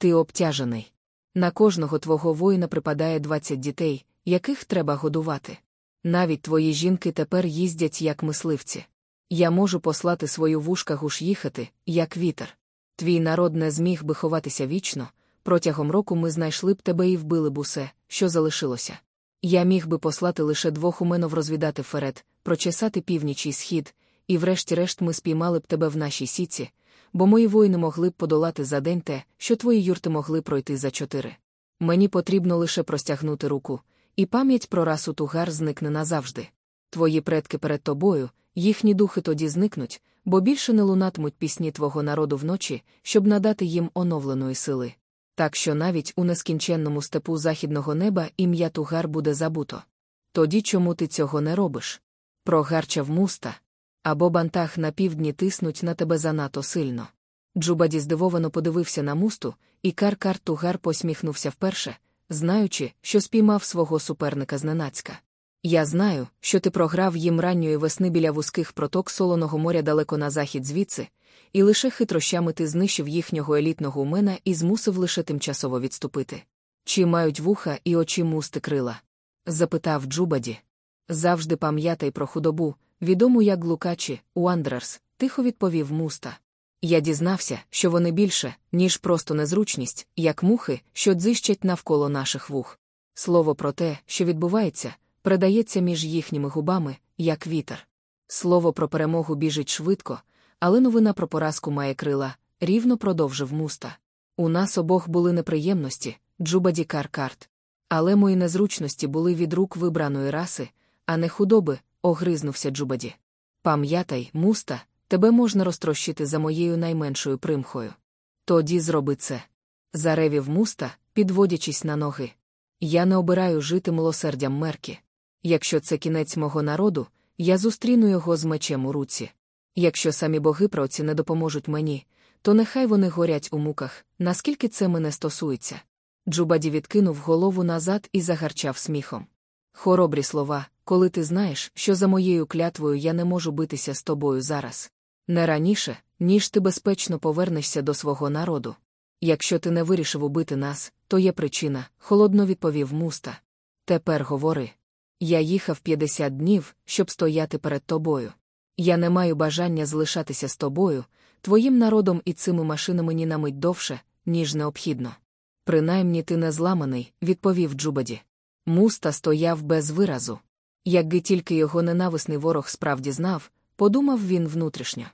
Ти обтяжений. На кожного твого воїна припадає двадцять дітей, яких треба годувати. Навіть твої жінки тепер їздять як мисливці. Я можу послати свою вушка гуш їхати, як вітер. Твій народ не зміг би ховатися вічно, протягом року ми знайшли б тебе і вбили б усе, що залишилося. Я міг би послати лише двох уменов розвідати вперед, прочесати північ і схід, і врешті-решт ми спіймали б тебе в нашій сіці, бо мої воїни могли б подолати за день те, що твої юрти могли пройти за чотири. Мені потрібно лише простягнути руку, і пам'ять про расу тугар зникне назавжди. Твої предки перед тобою, їхні духи тоді зникнуть, бо більше не лунатимуть пісні твого народу вночі, щоб надати їм оновленої сили. Так що навіть у нескінченному степу західного неба ім'я тугар буде забуто. Тоді чому ти цього не робиш? Прогарчав муста. Або бантах на півдні тиснуть на тебе занадто сильно. Джубаді здивовано подивився на мусту, і Кар-карт Тугар посміхнувся вперше, знаючи, що спіймав свого суперника зненацька. Я знаю, що ти програв їм ранньої весни біля вузьких проток солоного моря далеко на захід звідси, і лише хитрощами ти знищив їхнього елітного умена і змусив лише тимчасово відступити. Чи мають вуха і очі мусти крила? запитав Джубаді. Завжди пам'ятай про худобу, відому як Лукачі, Уандерс, тихо відповів муста. Я дізнався, що вони більше, ніж просто незручність, як мухи, що дзищать навколо наших вух. Слово про те, що відбувається, передається між їхніми губами, як вітер. Слово про перемогу біжить швидко, але новина про поразку має крила, рівно продовжив муста. У нас обох були неприємності, Джубаді Каркарт. Але мої незручності були від рук вибраної раси, а не худоби, огризнувся Джубаді. Пам'ятай, муста, тебе можна розтрощити за моєю найменшою примхою. Тоді зроби це. Заревів муста, підводячись на ноги. Я не обираю жити милосердям мерки. Якщо це кінець мого народу, я зустріну його з мечем у руці. Якщо самі боги проці не допоможуть мені, то нехай вони горять у муках, наскільки це мене стосується. Джубаді відкинув голову назад і загарчав сміхом. Хоробрі слова, коли ти знаєш, що за моєю клятвою я не можу битися з тобою зараз. Не раніше, ніж ти безпечно повернешся до свого народу. Якщо ти не вирішив убити нас, то є причина, холодно відповів муста. Тепер говори. Я їхав 50 днів, щоб стояти перед тобою. Я не маю бажання залишатися з тобою, твоїм народом і цими машинами ні на мить довше, ніж необхідно. Принаймні ти не зламаний, відповів Джубаді. Муста стояв без виразу. Якби тільки його ненависний ворог справді знав, подумав він внутрішньо.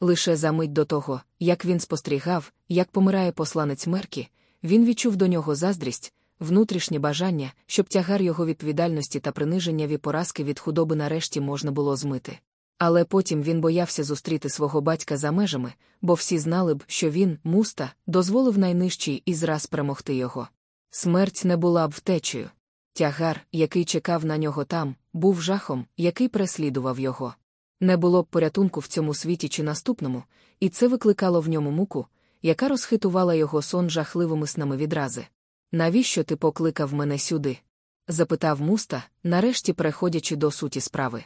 Лише за мить до того, як він спостерігав, як помирає посланець Меркі, він відчув до нього заздрість, внутрішнє бажання, щоб тягар його відповідальності та приниження від поразки від худоби нарешті можна було змити. Але потім він боявся зустріти свого батька за межами, бо всі знали б, що він, муста, дозволив найнижчий із раз перемогти його. Смерть не була б втечею. Тягар, який чекав на нього там, був жахом, який переслідував його. Не було б порятунку в цьому світі чи наступному, і це викликало в ньому муку, яка розхитувала його сон жахливими снами відрази. Навіщо ти покликав мене сюди? запитав муста, нарешті переходячи до суті справи.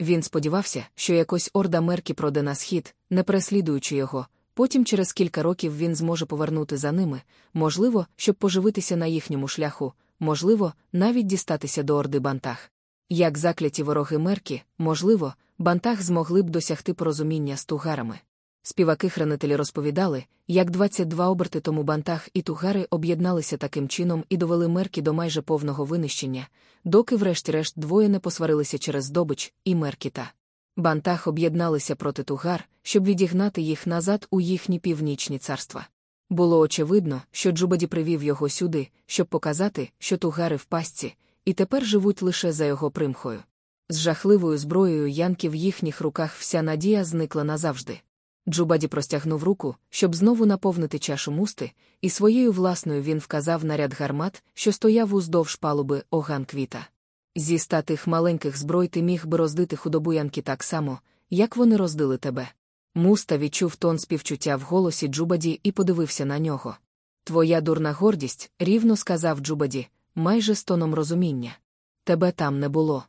Він сподівався, що якось орда мерки проде на схід, не переслідуючи його, потім через кілька років він зможе повернути за ними, можливо, щоб поживитися на їхньому шляху, можливо, навіть дістатися до орди бантах. Як закляті вороги мерки, можливо, бантах змогли б досягти порозуміння з тугарами. Співаки-хранителі розповідали, як 22 оберти тому бантах і тугари об'єдналися таким чином і довели мерки до майже повного винищення, доки, врешті-решт, двоє не посварилися через здобич і мерки та бантах об'єдналися проти тугар, щоб відігнати їх назад у їхні північні царства. Було очевидно, що Джубаді привів його сюди, щоб показати, що тугари в пастці, і тепер живуть лише за його примхою. З жахливою зброєю янки в їхніх руках вся надія зникла назавжди. Джубаді простягнув руку, щоб знову наповнити чашу мусти, і своєю власною він вказав на ряд гармат, що стояв уздовж палуби Оганквіта. Зі ста тих маленьких зброй ти міг би розбити худобу янки так само, як вони розбили тебе. Муста відчув тон співчуття в голосі Джубаді і подивився на нього. Твоя дурна гордість, рівно сказав Джубаді, майже з тоном розуміння. Тебе там не було.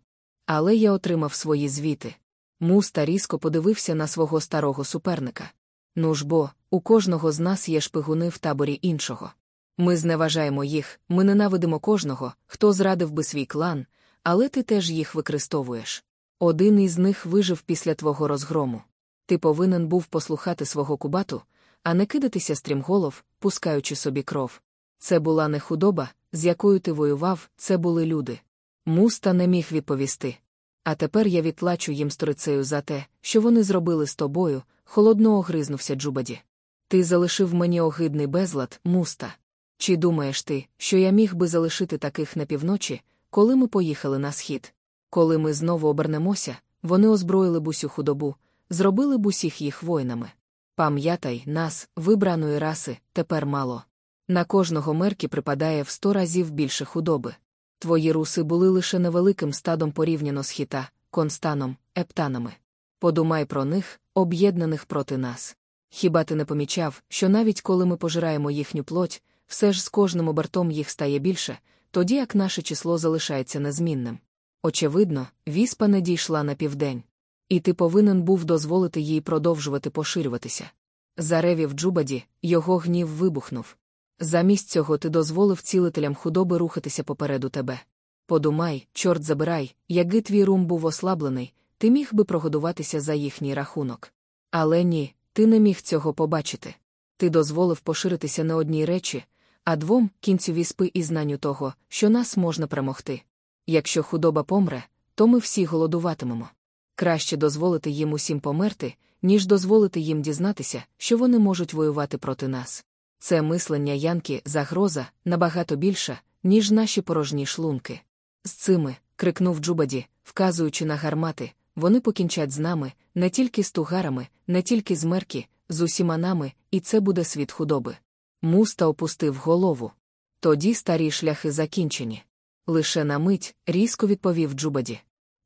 Але я отримав свої звіти. Муста різко подивився на свого старого суперника. Ну ж бо, у кожного з нас є шпигуни в таборі іншого. Ми зневажаємо їх, ми ненавидимо кожного, хто зрадив би свій клан, але ти теж їх використовуєш. Один із них вижив після твого розгрому. Ти повинен був послухати свого кубату, а не кидатися стрімголов, пускаючи собі кров. Це була не худоба, з якою ти воював, це були люди. Муста не міг відповісти. А тепер я відплачу їм сторицею за те, що вони зробили з тобою, холодно огризнувся Джубаді. Ти залишив мені огидний безлад, муста. Чи думаєш ти, що я міг би залишити таких на півночі, коли ми поїхали на схід? Коли ми знову обернемося, вони озброїли б усю худобу, зробили б усіх їх воїнами. Пам'ятай, нас, вибраної раси, тепер мало. На кожного мерки припадає в сто разів більше худоби. Твої руси були лише невеликим стадом порівняно з хіта, констаном, ептанами. Подумай про них, об'єднаних проти нас. Хіба ти не помічав, що навіть коли ми пожираємо їхню плоть, все ж з кожним обертом їх стає більше, тоді як наше число залишається незмінним. Очевидно, віспа не дійшла на південь. І ти повинен був дозволити їй продовжувати поширюватися. Заревів Джубаді, його гнів вибухнув. Замість цього ти дозволив цілителям худоби рухатися попереду тебе. Подумай, чорт забирай, якби твій рум був ослаблений, ти міг би прогодуватися за їхній рахунок. Але ні, ти не міг цього побачити. Ти дозволив поширитися не одній речі, а двом кінцю віспи і знанню того, що нас можна перемогти. Якщо худоба помре, то ми всі голодуватимемо. Краще дозволити їм усім померти, ніж дозволити їм дізнатися, що вони можуть воювати проти нас. Це мислення Янки загроза набагато більша, ніж наші порожні шлунки. З цими, крикнув Джубаді, вказуючи на гармати, вони покінчать з нами, не тільки з тугарами, не тільки з мерки, з усіма нами, і це буде світ худоби. Муста опустив голову. Тоді старі шляхи закінчені. Лише на мить різко відповів Джубаді.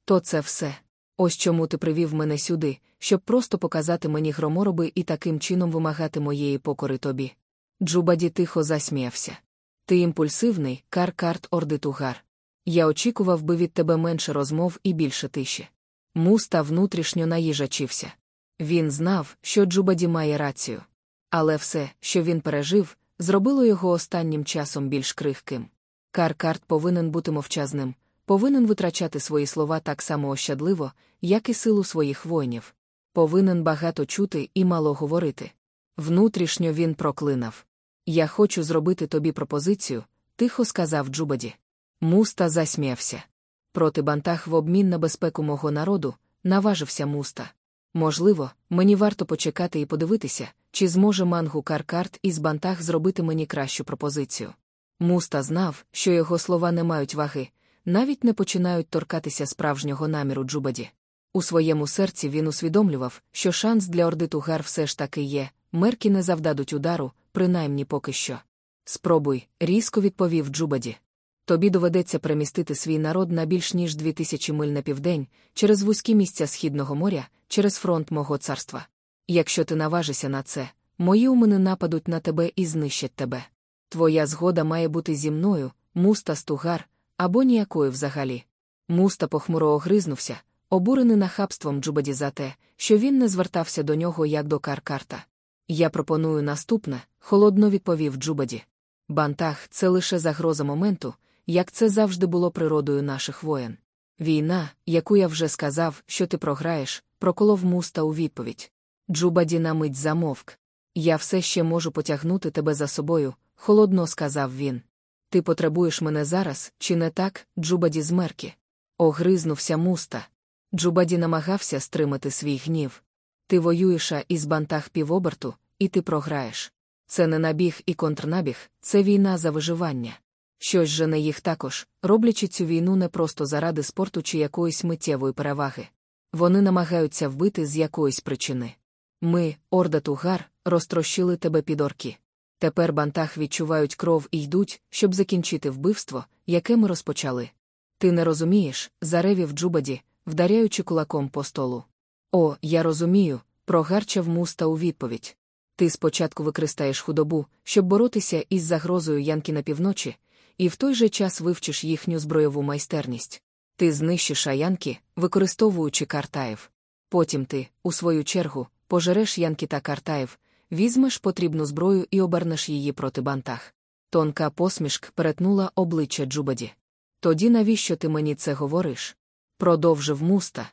То це все. Ось чому ти привів мене сюди, щоб просто показати мені громороби і таким чином вимагати моєї покори тобі. Джубаді тихо засміявся. Ти імпульсивний, кар-карт ордитугар. Я очікував би від тебе менше розмов і більше тиші. Муста внутрішньо наїжачився. Він знав, що Джубаді має рацію. Але все, що він пережив, зробило його останнім часом більш крихким. Кар-карт повинен бути мовчазним, повинен витрачати свої слова так само ощадливо, як і силу своїх воїнів. Повинен багато чути і мало говорити. Внутрішньо він проклинав. Я хочу зробити тобі пропозицію, тихо сказав Джубаді. Муста засміявся. Проти бантах в обмін на безпеку мого народу, наважився муста. Можливо, мені варто почекати і подивитися, чи зможе мангу Каркарт із бантах зробити мені кращу пропозицію. Муста знав, що його слова не мають ваги, навіть не починають торкатися справжнього наміру Джубаді. У своєму серці він усвідомлював, що шанс для ордитугар все ж таки є, мерки не завдадуть удару, принаймні поки що. Спробуй, різко відповів Джубаді. Тобі доведеться перемістити свій народ на більш ніж дві тисячі миль на південь, через вузькі місця Східного моря, через фронт мого царства. Якщо ти наважишся на це, мої умини нападуть на тебе і знищать тебе. Твоя згода має бути зі мною, муста стугар, або ніякою взагалі. Муста похмуро огризнувся, обурений нахабством Джубаді за те, що він не звертався до нього як до Каркарта. Я пропоную наступне, холодно відповів Джубаді. Бантах це лише загроза моменту, як це завжди було природою наших воєн. Війна, яку я вже сказав, що ти програєш, проколов муста у відповідь. Джубаді на мить замовк. Я все ще можу потягнути тебе за собою, холодно сказав він. Ти потребуєш мене зараз, чи не так, Джубаді з мерки? Огризнувся муста. Джубаді намагався стримати свій гнів. Ти воюєш із бантах півоберту, і ти програєш. Це не набіг і контрнабіг, це війна за виживання. Щось жене їх також, роблячи цю війну не просто заради спорту чи якоїсь миттєвої переваги. Вони намагаються вбити з якоїсь причини. Ми, орда тугар, розтрощили тебе під орки. Тепер бантах відчувають кров і йдуть, щоб закінчити вбивство, яке ми розпочали. Ти не розумієш, заревів Джубаді, вдаряючи кулаком по столу. О, я розумію, прогарчав муста у відповідь. Ти спочатку використаєш худобу, щоб боротися із загрозою Янки на півночі, і в той же час вивчиш їхню збройову майстерність. Ти знищиш аянки, використовуючи картаїв. Потім ти, у свою чергу, пожереш янки та картаїв, візьмеш потрібну зброю і обернеш її проти бантах. Тонка посмішк перетнула обличчя Джубаді. Тоді навіщо ти мені це говориш? Продовжив муста.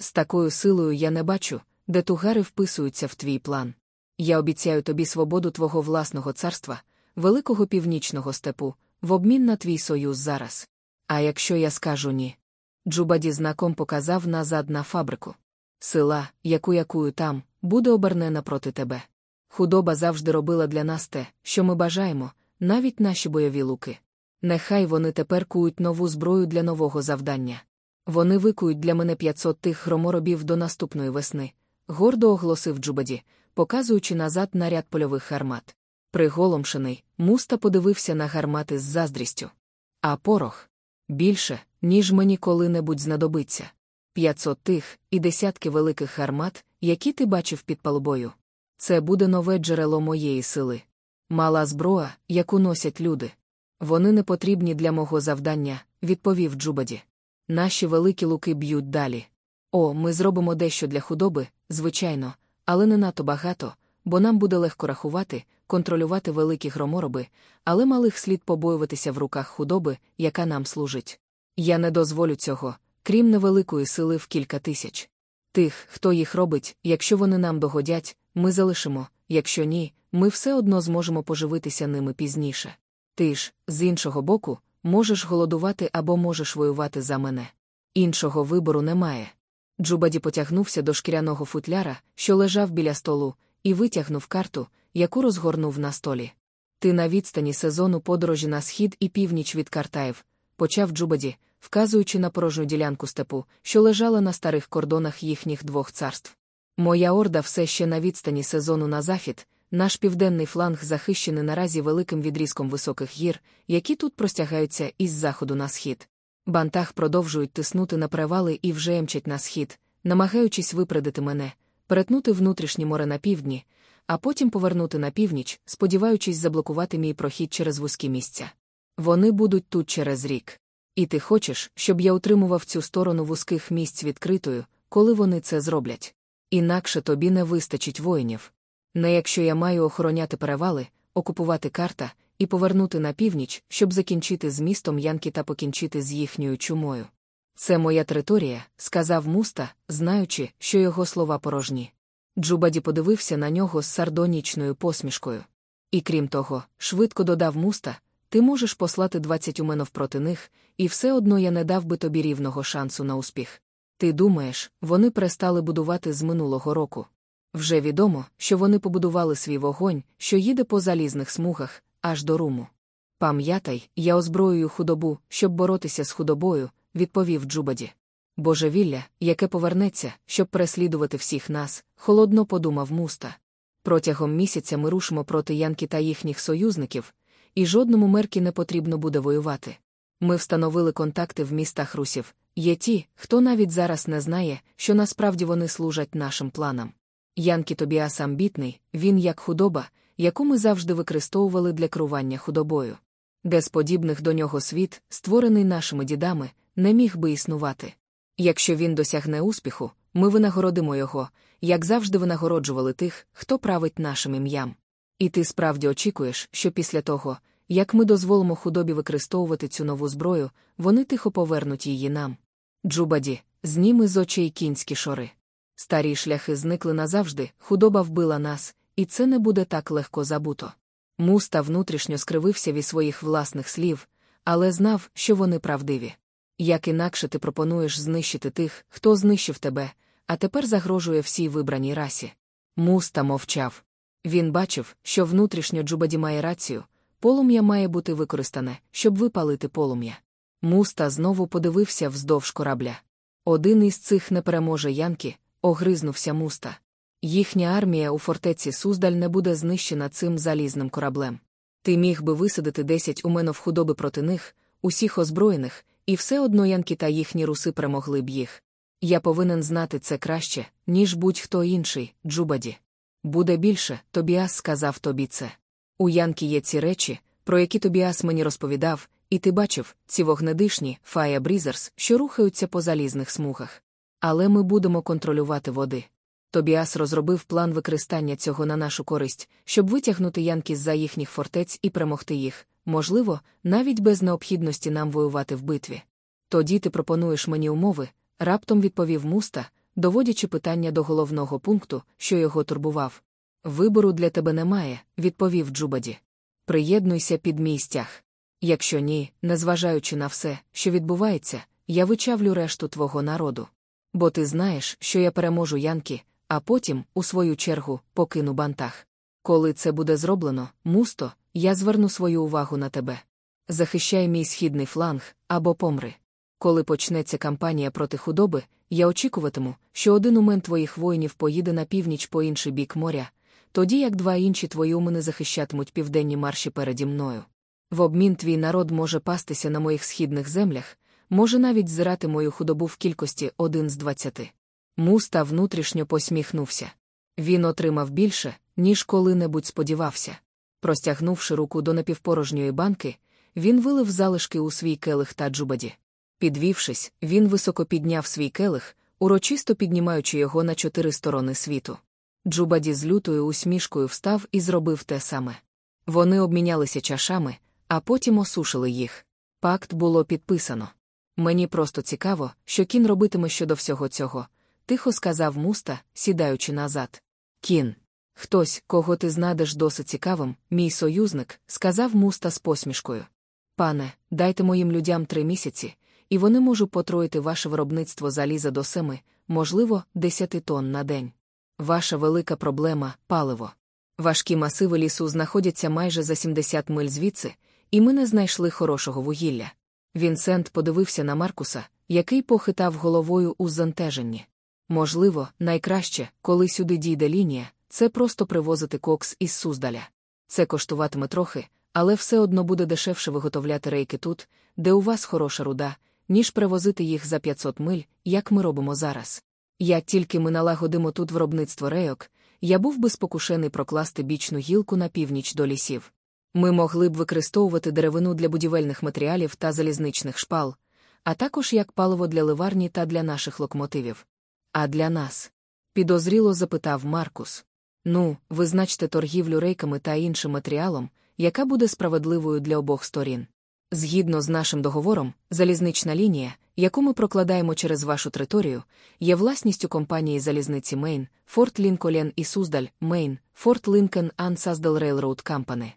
З такою силою я не бачу, де тугари вписуються в твій план. Я обіцяю тобі свободу твого власного царства, великого північного степу, в обмін на твій союз зараз. А якщо я скажу ні? Джубаді знаком показав назад на фабрику. Сила, яку якую там, буде обернена проти тебе. Худоба завжди робила для нас те, що ми бажаємо, навіть наші бойові луки. Нехай вони тепер кують нову зброю для нового завдання. Вони викують для мене 500 тих громоробів до наступної весни, гордо оголосив Джубаді, показуючи назад на ряд польових гармат. Приголомшений, муста подивився на гармати з заздрістю. А порох більше, ніж мені коли-небудь знадобиться. 500 тих і десятки великих гармат, які ти бачив під палубою. Це буде нове джерело моєї сили. Мала зброя, яку носять люди. Вони не потрібні для мого завдання, відповів Джубаді. Наші великі луки б'ють далі. О, ми зробимо дещо для худоби, звичайно, але не надто багато, бо нам буде легко рахувати, контролювати великі громороби, але малих слід побоюватися в руках худоби, яка нам служить. Я не дозволю цього, крім невеликої сили в кілька тисяч. Тих, хто їх робить, якщо вони нам догодять, ми залишимо, якщо ні, ми все одно зможемо поживитися ними пізніше. Ти ж, з іншого боку, можеш голодувати або можеш воювати за мене. Іншого вибору немає. Джубаді потягнувся до шкіряного футляра, що лежав біля столу, і витягнув карту, яку розгорнув на столі. Ти на відстані сезону подорожі на схід і північ від Картаїв, почав Джубаді, вказуючи на порожню ділянку степу, що лежала на старих кордонах їхніх двох царств. Моя орда все ще на відстані сезону на захід, наш південний фланг захищений наразі великим відрізком високих гір, які тут простягаються із заходу на схід. Бантах продовжують тиснути на привали і вже емчать на схід, намагаючись випередити мене, перетнути внутрішнє море на півдні, а потім повернути на північ, сподіваючись заблокувати мій прохід через вузькі місця. Вони будуть тут через рік. І ти хочеш, щоб я утримував цю сторону вузьких місць відкритою, коли вони це зроблять. Інакше тобі не вистачить воїнів. Не якщо я маю охороняти перевали, окупувати карта і повернути на північ, щоб закінчити з містом Янки та покінчити з їхньою чумою. Це моя територія, сказав муста, знаючи, що його слова порожні. Джубаді подивився на нього з сардонічною посмішкою. І крім того, швидко додав муста, ти можеш послати двадцять уменов проти них, і все одно я не дав би тобі рівного шансу на успіх. Ти думаєш, вони перестали будувати з минулого року. Вже відомо, що вони побудували свій вогонь, що їде по залізних смугах, аж до руму. Пам'ятай, я озброюю худобу, щоб боротися з худобою, відповів Джубаді. Божевілля, яке повернеться, щоб переслідувати всіх нас, холодно подумав муста. Протягом місяця ми рушимо проти Янки та їхніх союзників, і жодному меркі не потрібно буде воювати. Ми встановили контакти в містах русів. Є ті, хто навіть зараз не знає, що насправді вони служать нашим планам. Янкі Тобіас амбітний, він як худоба, яку ми завжди використовували для керування худобою. Без подібних до нього світ, створений нашими дідами, не міг би існувати. Якщо він досягне успіху, ми винагородимо його, як завжди винагороджували тих, хто править нашим ім'ям. І ти справді очікуєш, що після того, як ми дозволимо худобі використовувати цю нову зброю, вони тихо повернуть її нам. Джубаді, зніми з очей кінські шори. Старі шляхи зникли назавжди, худоба вбила нас, і це не буде так легко забуто. Муста внутрішньо скривився від своїх власних слів, але знав, що вони правдиві. Як інакше ти пропонуєш знищити тих, хто знищив тебе, а тепер загрожує всій вибраній расі. Муста мовчав. Він бачив, що внутрішньо Джубаді має рацію, полум'я має бути використане, щоб випалити полум'я. Муста знову подивився вздовж корабля. Один із цих не переможе Янки, огризнувся муста. Їхня армія у фортеці Суздаль не буде знищена цим залізним кораблем. Ти міг би висадити десять уменов худоби проти них, усіх озброєних, і все одно янки та їхні руси перемогли б їх. Я повинен знати це краще, ніж будь-хто інший, Джубаді. Буде більше, Тобіас сказав тобі це. У Янки є ці речі, про які Тобіас мені розповідав, і ти бачив ці вогнедишні fire breathers, що рухаються по залізних смугах. Але ми будемо контролювати води. Тобіас розробив план використання цього на нашу користь, щоб витягнути янки з за їхніх фортець і перемогти їх, можливо, навіть без необхідності нам воювати в битві. Тоді ти пропонуєш мені умови, раптом відповів муста, доводячи питання до головного пункту, що його турбував. Вибору для тебе немає, відповів Джубаді. Приєднуйся під мій стяг. Якщо ні, незважаючи на все, що відбувається, я вичавлю решту твого народу. Бо ти знаєш, що я переможу Янки, а потім, у свою чергу, покину бантах. Коли це буде зроблено, мусто, я зверну свою увагу на тебе. Захищай мій східний фланг або помри. Коли почнеться кампанія проти худоби, я очікуватиму, що один умен твоїх воїнів поїде на північ по інший бік моря, тоді як два інші твої умени захищатимуть південні марші переді мною. В обмін твій народ може пастися на моїх східних землях, може навіть збирати мою худобу в кількості один з двадцяти. Муста внутрішньо посміхнувся. Він отримав більше, ніж коли-небудь сподівався. Простягнувши руку до напівпорожньої банки, він вилив залишки у свій келих та джубаді. Підвівшись, він високо підняв свій келих, урочисто піднімаючи його на чотири сторони світу. Джубаді з лютою усмішкою встав і зробив те саме. Вони обмінялися чашами, а потім осушили їх. Пакт було підписано. Мені просто цікаво, що кін робитиме щодо всього цього, тихо сказав муста, сідаючи назад. Кін. Хтось, кого ти знадеш досить цікавим, мій союзник, сказав муста з посмішкою. Пане, дайте моїм людям три місяці, і вони можуть потроїти ваше виробництво заліза до семи, можливо, десяти тонн на день. Ваша велика проблема паливо. Важкі масиви лісу знаходяться майже за 70 миль звідси, і ми не знайшли хорошого вугілля. Вінсент подивився на Маркуса, який похитав головою у зантеженні. Можливо, найкраще, коли сюди дійде лінія, це просто привозити кокс із Суздаля. Це коштуватиме трохи, але все одно буде дешевше виготовляти рейки тут, де у вас хороша руда, ніж привозити їх за 500 миль, як ми робимо зараз. Як тільки ми налагодимо тут виробництво рейок, я був би спокушений прокласти бічну гілку на північ до лісів. Ми могли б використовувати деревину для будівельних матеріалів та залізничних шпал, а також як паливо для ливарні та для наших локомотивів. А для нас? підозріло запитав Маркус. Ну, визначте торгівлю рейками та іншим матеріалом, яка буде справедливою для обох сторін. Згідно з нашим договором, залізнична лінія, яку ми прокладаємо через вашу територію, є власністю компанії залізниці Мейн, Форт Лінколен і Суздаль, Maine, Fort Lincoln and Suzdal Railroad Company.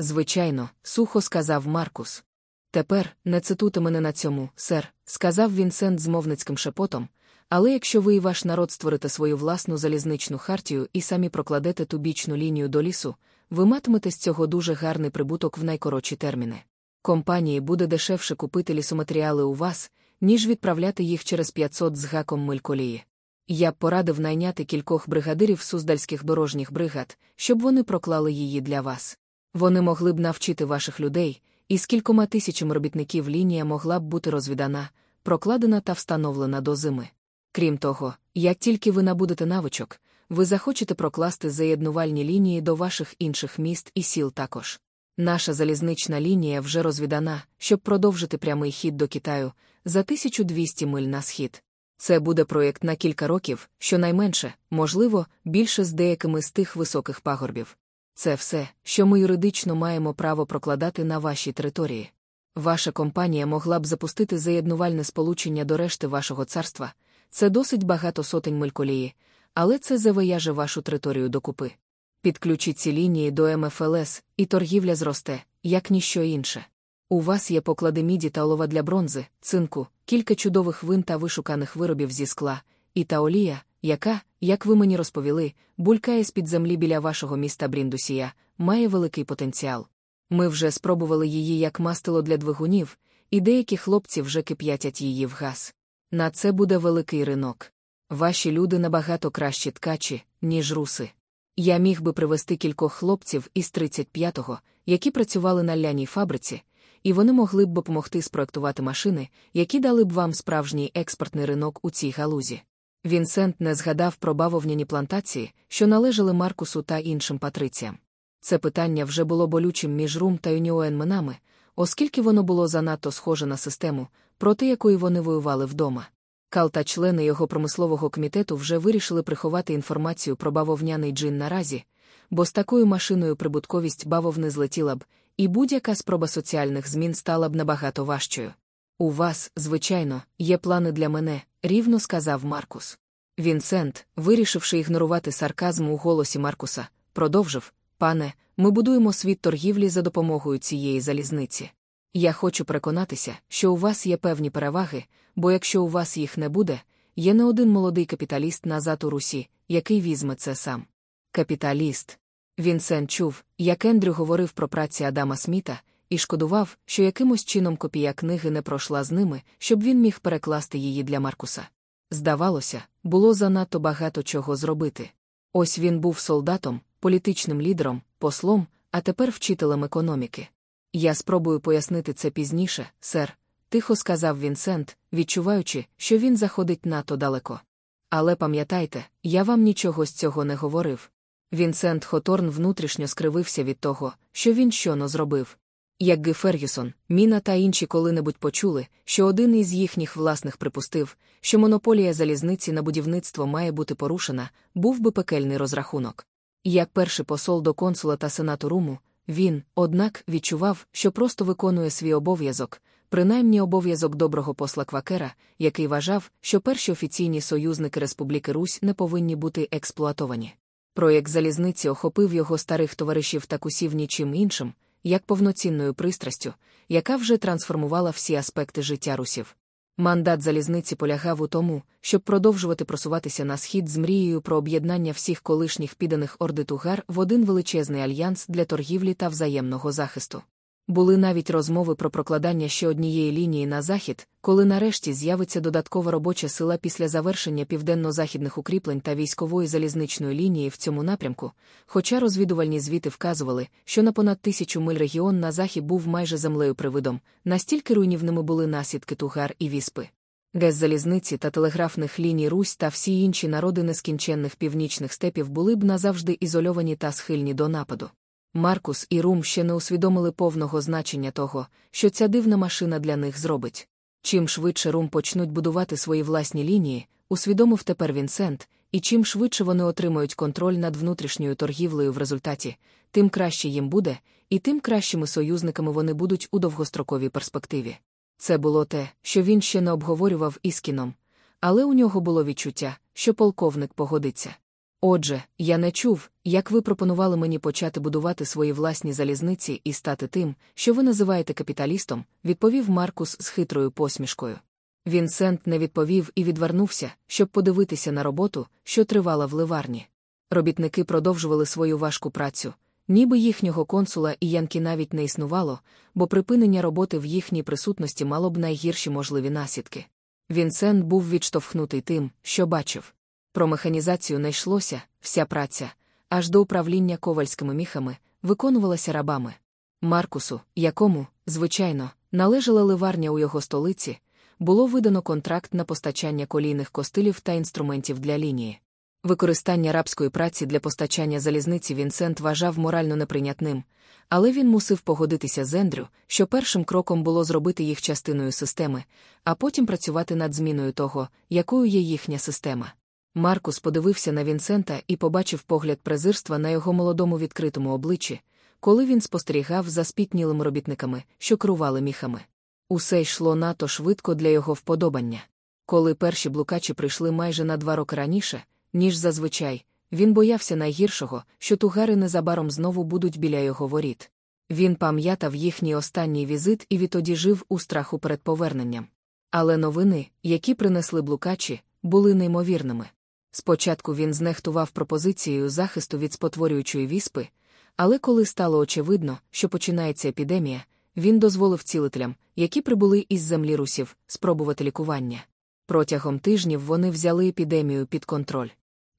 Звичайно, сухо сказав Маркус. Тепер не цитуйте мене на цьому, сер, сказав Вінсент змовницьким шепотом. Але якщо ви і ваш народ створите свою власну залізничну хартію і самі прокладете ту бічну лінію до лісу, ви матимете з цього дуже гарний прибуток в найкоротші терміни. Компанії буде дешевше купити лісоматеріали у вас, ніж відправляти їх через 500 з гаком миль колії. Я б порадив найняти кількох бригадирів суздальських дорожніх бригад, щоб вони проклали її для вас. Вони могли б навчити ваших людей, і з кількома тисячами робітників лінія могла б бути розвідана, прокладена та встановлена до зими. Крім того, як тільки ви набудете навичок, ви захочете прокласти заєднувальні лінії до ваших інших міст і сіл також. Наша залізнична лінія вже розвідана, щоб продовжити прямий хід до Китаю за 1200 миль на схід. Це буде проєкт на кілька років, щонайменше, можливо, більше з деякими з тих високих пагорбів. Це все, що ми юридично маємо право прокладати на вашій території. Ваша компанія могла б запустити заєднувальне сполучення до решти вашого царства. Це досить багато сотень миль колії, але це завияже вашу територію докупи. Підключіть ці лінії до МФЛС, і торгівля зросте, як ніщо інше. У вас є поклади міді та олова для бронзи, цинку, кілька чудових вин та вишуканих виробів зі скла, і та олія, яка, як ви мені розповіли, булькає з-під землі біля вашого міста Бріндусія, має великий потенціал. Ми вже спробували її як мастило для двигунів, і деякі хлопці вже кип'ятять її в газ. На це буде великий ринок. Ваші люди набагато кращі ткачі, ніж руси. Я міг би привезти кількох хлопців із 35-го, які працювали на ляній фабриці, і вони могли б допомогти спроектувати машини, які дали б вам справжній експортний ринок у цій галузі. Вінсент не згадав про бавовняні плантації, що належали Маркусу та іншим патриціям. Це питання вже було болючим між Рум та Юніоенменами, оскільки воно було занадто схоже на систему, проти якої вони воювали вдома. Кал та члени його промислового комітету вже вирішили приховати інформацію про бавовняний джин наразі, бо з такою машиною прибутковість бавовни злетіла б, і будь-яка спроба соціальних змін стала б набагато важчою. У вас, звичайно, є плани для мене, рівно сказав Маркус. Вінсент, вирішивши ігнорувати сарказм у голосі Маркуса, продовжив Пане, ми будуємо світ торгівлі за допомогою цієї залізниці. Я хочу переконатися, що у вас є певні переваги, бо якщо у вас їх не буде, є не один молодий капіталіст назад у Русі, який візьме це сам. Капіталіст. Вінсент чув, як Ендрю говорив про праці Адама Сміта, і шкодував, що якимось чином копія книги не пройшла з ними, щоб він міг перекласти її для Маркуса. Здавалося, було занадто багато чого зробити. Ось він був солдатом, політичним лідером, послом, а тепер вчителем економіки. Я спробую пояснити це пізніше, сер, тихо сказав Вінсент, відчуваючи, що він заходить надто далеко. Але пам'ятайте, я вам нічого з цього не говорив. Вінсент Хоторн внутрішньо скривився від того, що він щоно зробив. Як Ги Фергюсон, Міна та інші коли-небудь почули, що один із їхніх власних припустив, що монополія залізниці на будівництво має бути порушена, був би пекельний розрахунок. Як перший посол до консула та сенату Руму, він, однак, відчував, що просто виконує свій обов'язок, принаймні обов'язок доброго посла Квакера, який вважав, що перші офіційні союзники Республіки Русь не повинні бути експлуатовані. Проєкт залізниці охопив його старих товаришів та кусів нічим іншим, як повноцінною пристрастю, яка вже трансформувала всі аспекти життя русів. Мандат залізниці полягав у тому, щоб продовжувати просуватися на схід з мрією про об'єднання всіх колишніх підданих орди Тугар в один величезний альянс для торгівлі та взаємного захисту. Були навіть розмови про прокладання ще однієї лінії на захід, коли нарешті з'явиться додаткова робоча сила після завершення південно-західних укріплень та військової залізничної лінії в цьому напрямку, хоча розвідувальні звіти вказували, що на понад тисячу миль регіон на захід був майже землею привидом, настільки руйнівними були насідки тугар і віспи. Гез залізниці та телеграфних ліній Русь та всі інші народи нескінченних північних степів були б назавжди ізольовані та схильні до нападу. Маркус і Рум ще не усвідомили повного значення того, що ця дивна машина для них зробить. Чим швидше Рум почнуть будувати свої власні лінії, усвідомив тепер Вінсент, і чим швидше вони отримають контроль над внутрішньою торгівлею в результаті, тим краще їм буде, і тим кращими союзниками вони будуть у довгостроковій перспективі. Це було те, що він ще не обговорював із кіном, але у нього було відчуття, що полковник погодиться. Отже, я не чув, як ви пропонували мені почати будувати свої власні залізниці і стати тим, що ви називаєте капіталістом, відповів Маркус з хитрою посмішкою. Вінсент не відповів і відвернувся, щоб подивитися на роботу, що тривала в ливарні. Робітники продовжували свою важку працю, ніби їхнього консула і янки навіть не існувало, бо припинення роботи в їхній присутності мало б найгірші можливі наслідки. Вінсент був відштовхнутий тим, що бачив. Про механізацію не йшлося, вся праця, аж до управління ковальськими міхами, виконувалася рабами. Маркусу, якому, звичайно, належала ливарня у його столиці, було видано контракт на постачання колійних костилів та інструментів для лінії. Використання рабської праці для постачання залізниці Вінсент вважав морально неприйнятним, але він мусив погодитися з Ендрю, що першим кроком було зробити їх частиною системи, а потім працювати над зміною того, якою є їхня система. Маркус подивився на Вінсента і побачив погляд презирства на його молодому відкритому обличчі, коли він спостерігав за спітнілими робітниками, що керували міхами. Усе йшло надто швидко для його вподобання. Коли перші блукачі прийшли майже на два роки раніше, ніж зазвичай, він боявся найгіршого, що тугари незабаром знову будуть біля його воріт. Він пам'ятав їхній останній візит і відтоді жив у страху перед поверненням. Але новини, які принесли блукачі, були неймовірними. Спочатку він знехтував пропозицією захисту від спотворюючої віспи, але коли стало очевидно, що починається епідемія, він дозволив цілителям, які прибули із землі русів, спробувати лікування. Протягом тижнів вони взяли епідемію під контроль.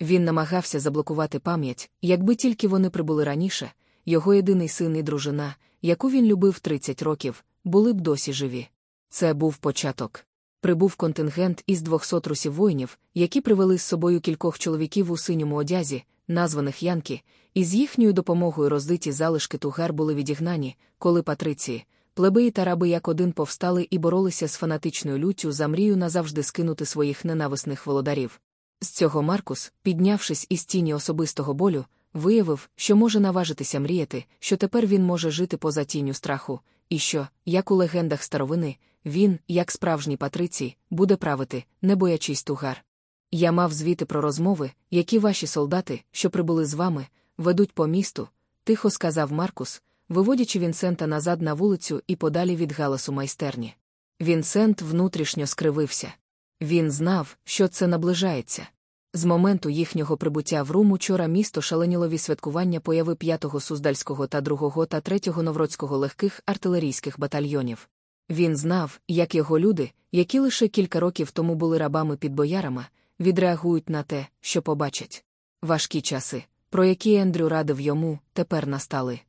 Він намагався заблокувати пам'ять, якби тільки вони прибули раніше, його єдиний син і дружина, яку він любив 30 років, були б досі живі. Це був початок. Прибув контингент із 200 русів воїнів, які привели з собою кількох чоловіків у синьому одязі, названих Янки, і з їхньою допомогою роздиті залишки тугар були відігнані, коли патриції, плебеї та раби як один повстали і боролися з фанатичною люттю за мрію назавжди скинути своїх ненависних володарів. З цього Маркус, піднявшись із тіні особистого болю, виявив, що може наважитися мріяти, що тепер він може жити поза тінню страху, і що, як у легендах старовини, він, як справжній патрицій, буде правити, не боячись тугар. Я мав звіти про розмови, які ваші солдати, що прибули з вами, ведуть по місту, тихо сказав Маркус, виводячи Вінсента назад на вулицю і подалі від галасу майстерні. Вінсент внутрішньо скривився. Він знав, що це наближається. З моменту їхнього прибуття в Рум учора місто шаленіло від святкування появи 5-го Суздальського та 2-го та 3-го Новродського легких артилерійських батальйонів. Він знав, як його люди, які лише кілька років тому були рабами під боярами, відреагують на те, що побачать. Важкі часи, про які Ендрю радив йому, тепер настали.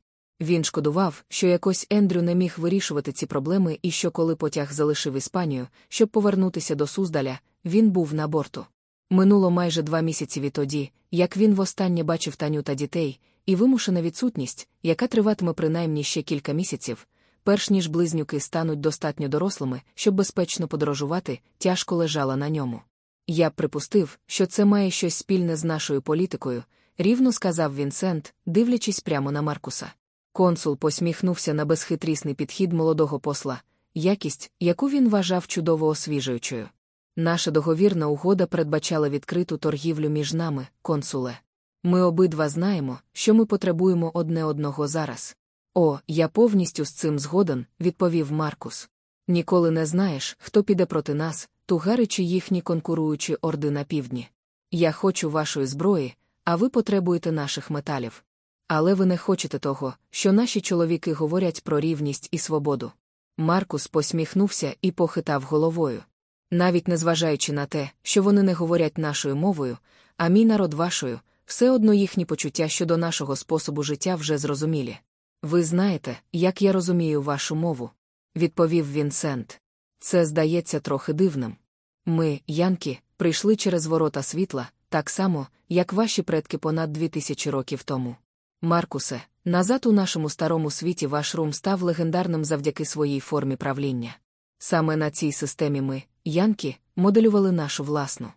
Він шкодував, що якось Ендрю не міг вирішувати ці проблеми і що, коли потяг залишив Іспанію, щоб повернутися до Суздаля, він був на борту. Минуло майже два місяці відтоді, як він востаннє бачив Таню та дітей, і вимушена відсутність, яка триватиме принаймні ще кілька місяців, перш ніж близнюки стануть достатньо дорослими, щоб безпечно подорожувати, тяжко лежала на ньому. Я припустив, що це має щось спільне з нашою політикою, рівно сказав Вінсент, дивлячись прямо на Маркуса. Консул посміхнувся на безхитрісний підхід молодого посла, якість, яку він вважав чудово освіжуючою. Наша договірна угода передбачала відкриту торгівлю між нами, консуле. Ми обидва знаємо, що ми потребуємо одне одного зараз. О, я повністю з цим згоден, відповів Маркус. Ніколи не знаєш, хто піде проти нас, тугари чи їхні конкуруючі орди на півдні. Я хочу вашої зброї, а ви потребуєте наших металів. Але ви не хочете того, що наші чоловіки говорять про рівність і свободу. Маркус посміхнувся і похитав головою. Навіть незважаючи на те, що вони не говорять нашою мовою, а мій народ вашою, все одно їхні почуття щодо нашого способу життя вже зрозумілі. Ви знаєте, як я розумію вашу мову, відповів Вінсент. Це здається трохи дивним. Ми, янки, прийшли через ворота світла, так само, як ваші предки понад дві тисячі років тому. Маркусе, назад у нашому старому світі ваш рум став легендарним завдяки своїй формі правління. Саме на цій системі ми, янки, моделювали нашу власну.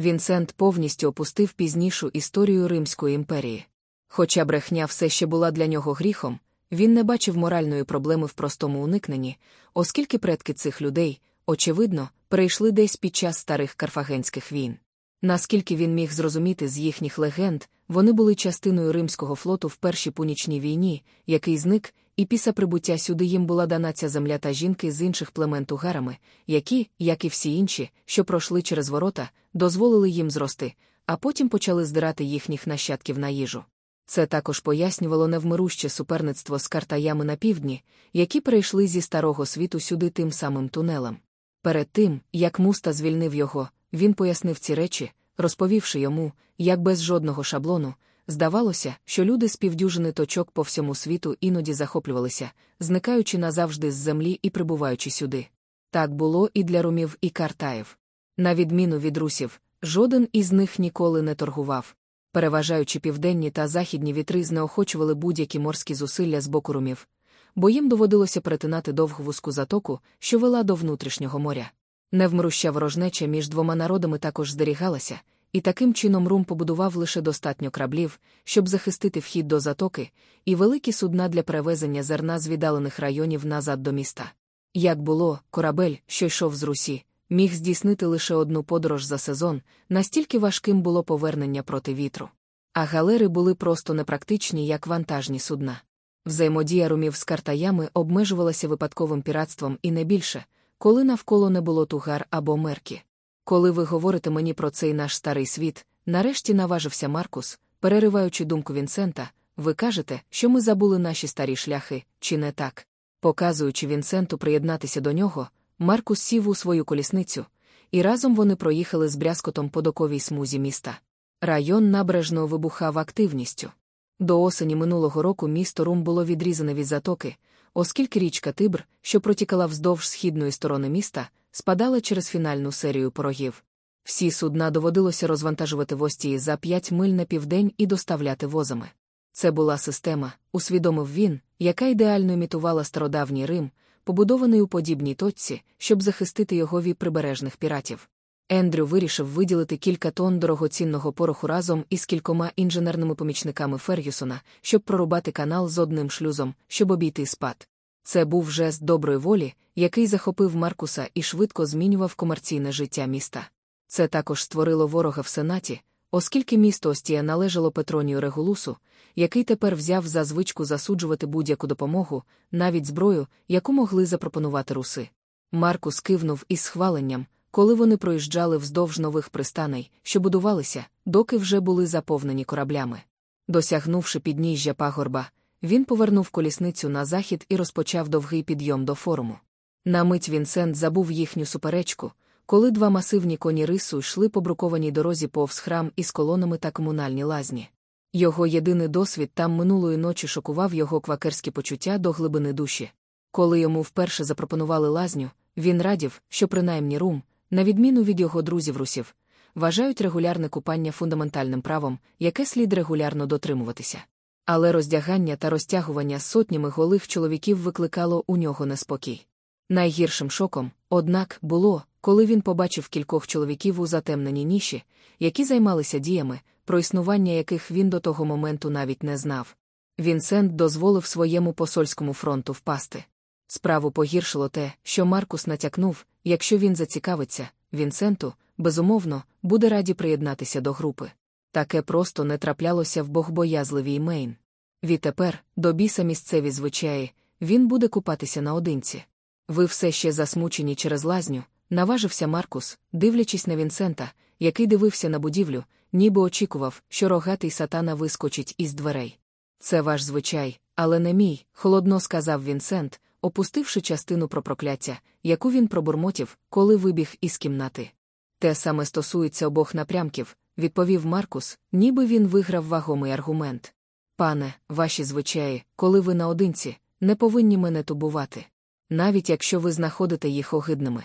Вінсент повністю опустив пізнішу історію Римської імперії. Хоча брехня все ще була для нього гріхом, він не бачив моральної проблеми в простому уникненні, оскільки предки цих людей, очевидно, перейшли десь під час старих карфагенських війн. Наскільки він міг зрозуміти з їхніх легенд, вони були частиною римського флоту в першій пунічній війні, який зник, і після прибуття сюди їм була дана ця земля та жінки з інших племен тугарами, які, як і всі інші, що пройшли через ворота, дозволили їм зрости, а потім почали здирати їхніх нащадків на їжу. Це також пояснювало невмируще суперництво з картаями на півдні, які перейшли зі старого світу сюди тим самим тунелем. Перед тим, як муста звільнив його, він пояснив ці речі, розповівши йому, як без жодного шаблону, здавалося, що люди з півдюжини точок по всьому світу іноді захоплювалися, зникаючи назавжди з землі і прибуваючи сюди. Так було і для румів і картаїв. На відміну від русів, жоден із них ніколи не торгував. Переважаючи південні та західні вітри знеохочували будь-які морські зусилля з боку румів, бо їм доводилося перетинати довгу вузьку затоку, що вела до внутрішнього моря. Невмруща ворожнеча між двома народами також здерігалася, і таким чином Рум побудував лише достатньо краблів, щоб захистити вхід до затоки, і великі судна для перевезення зерна з віддалених районів назад до міста. Як було, корабель, що йшов з Русі, міг здійснити лише одну подорож за сезон, настільки важким було повернення проти вітру. А галери були просто непрактичні, як вантажні судна. Взаємодія румів з картаями обмежувалася випадковим піратством і не більше, коли навколо не було тугар або меркі. Коли ви говорите мені про цей наш старий світ, нарешті наважився Маркус, перериваючи думку Вінсента, ви кажете, що ми забули наші старі шляхи, чи не так? Показуючи Вінсенту приєднатися до нього, Маркус сів у свою колісницю, і разом вони проїхали з брязкотом по доковій смузі міста. Район набережно вибухав активністю. До осені минулого року місто Рум було відрізане від затоки, оскільки річка Тибр, що протікала вздовж східної сторони міста, спадала через фінальну серію порогів. Всі судна доводилося розвантажувати в Остії за п'ять миль на південь і доставляти возами. Це була система, усвідомив він, яка ідеально імітувала стародавній Рим, побудований у подібній точці, щоб захистити його від прибережних піратів. Ендрю вирішив виділити кілька тонн дорогоцінного пороху разом із кількома інженерними помічниками Фергюсона, щоб прорубати канал з одним шлюзом, щоб обійти спад. Це був жест доброї волі, який захопив Маркуса і швидко змінював комерційне життя міста. Це також створило ворога в сенаті, оскільки місто Остія належало Петронію Регулусу, який тепер взяв за звичку засуджувати будь-яку допомогу, навіть зброю, яку могли запропонувати руси. Маркус кивнув із схваленням, коли вони проїжджали вздовж нових пристаней, що будувалися, доки вже були заповнені кораблями. Досягнувши підніжжя пагорба, він повернув колісницю на захід і розпочав довгий підйом до форуму. На мить Вінсент забув їхню суперечку, коли два масивні коні рису йшли по брукованій дорозі повз храм із колонами та комунальні лазні. Його єдиний досвід там минулої ночі шокував його квакерські почуття до глибини душі. Коли йому вперше запропонували лазню, він радів, що принаймні рум, на відміну від його друзів русів, вважають регулярне купання фундаментальним правом, яке слід регулярно дотримуватися. Але роздягання та розтягування сотнями голих чоловіків викликало у нього неспокій. Найгіршим шоком, однак, було, коли він побачив кількох чоловіків у затемненій ніші, які займалися діями, про існування яких він до того моменту навіть не знав. Вінсент дозволив своєму посольському фронту впасти. Справу погіршило те, що Маркус натякнув, якщо він зацікавиться, Вінсенту, безумовно, буде раді приєднатися до групи. Таке просто не траплялося в богбоязливій Мейн. Відтепер, до біса місцеві звичаї, він буде купатися наодинці. Ви все ще засмучені через лазню, наважився Маркус, дивлячись на Вінсента, який дивився на будівлю, ніби очікував, що рогатий сатана вискочить із дверей. Це ваш звичай, але не мій, холодно сказав Вінсент, опустивши частину про прокляття, яку він пробурмотів, коли вибіг із кімнати. Те саме стосується обох напрямків, відповів Маркус, ніби він виграв вагомий аргумент. Пане, ваші звичаї, коли ви наодинці, не повинні мене тубувати. Навіть якщо ви знаходите їх огидними.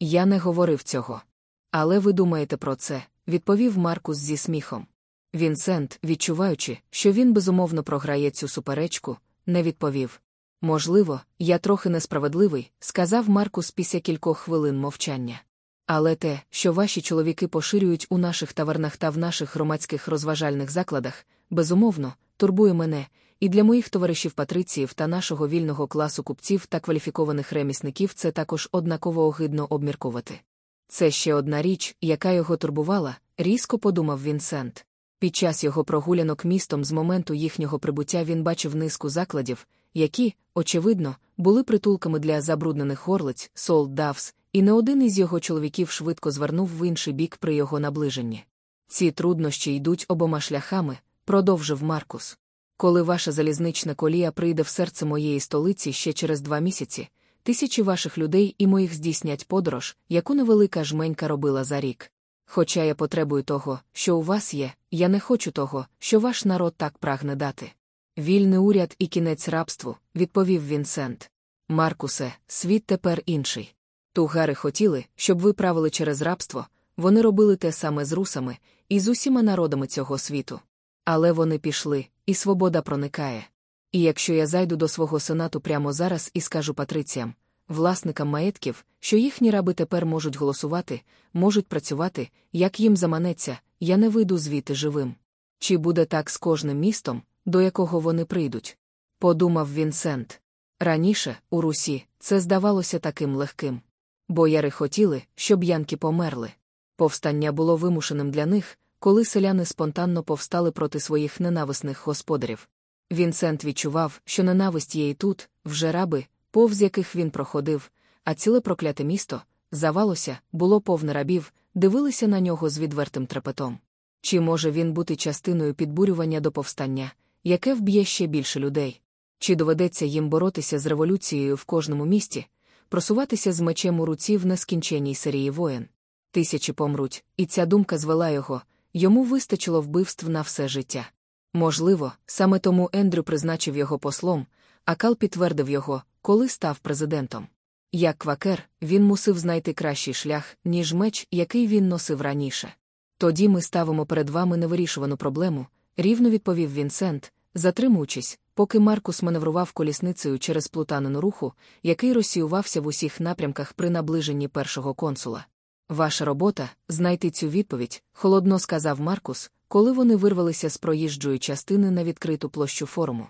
Я не говорив цього. Але ви думаєте про це, відповів Маркус зі сміхом. Вінсент, відчуваючи, що він безумовно програє цю суперечку, не відповів. Можливо, я трохи несправедливий, сказав Маркус після кількох хвилин мовчання. Але те, що ваші чоловіки поширюють у наших тавернах та в наших громадських розважальних закладах, безумовно, турбує мене, і для моїх товаришів патриціїв та нашого вільного класу купців та кваліфікованих ремісників це також однаково огидно обміркувати. Це ще одна річ, яка його турбувала, різко подумав Вінсент. Під час його прогулянок містом з моменту їхнього прибуття він бачив низку закладів, які, очевидно, були притулками для забруднених горлиць, Сол Давс, і не один із його чоловіків швидко звернув в інший бік при його наближенні. Ці труднощі йдуть обома шляхами, продовжив Маркус. Коли ваша залізнична колія прийде в серце моєї столиці ще через два місяці, тисячі ваших людей і моїх здійснять подорож, яку невелика жменька робила за рік. Хоча я потребую того, що у вас є, я не хочу того, що ваш народ так прагне дати. Вільний уряд і кінець рабству, відповів Вінсент. Маркусе, світ тепер інший. Тугари хотіли, щоб ви правили через рабство, вони робили те саме з русами і з усіма народами цього світу. Але вони пішли, і свобода проникає. І якщо я зайду до свого сенату прямо зараз і скажу патриціям, власникам маєтків, що їхні раби тепер можуть голосувати, можуть працювати, як їм заманеться, я не вийду звідти живим. Чи буде так з кожним містом, до якого вони прийдуть? Подумав Вінсент. Раніше, у Русі, це здавалося таким легким. Бояри хотіли, щоб янки померли. Повстання було вимушеним для них, коли селяни спонтанно повстали проти своїх ненависних господарів. Вінсент відчував, що ненависть є і тут, вже раби, повз яких він проходив, а ціле прокляте місто, завалося, було повне рабів, дивилися на нього з відвертим трепетом. Чи може він бути частиною підбурювання до повстання, яке вб'є ще більше людей? Чи доведеться їм боротися з революцією в кожному місті, просуватися з мечем у руці в нескінченній серії воєн? Тисячі помруть, і ця думка звела його, йому вистачило вбивств на все життя. Можливо, саме тому Ендрю призначив його послом, а Кал підтвердив його, коли став президентом. Як квакер, він мусив знайти кращий шлях, ніж меч, який він носив раніше. Тоді ми ставимо перед вами невирішувану проблему, рівно відповів Вінсент, затримуючись, поки Маркус маневрував колісницею через плутанину руху, який розсіювався в усіх напрямках при наближенні першого консула. Ваша робота знайти цю відповідь, холодно сказав Маркус, коли вони вирвалися з проїжджої частини на відкриту площу форуму.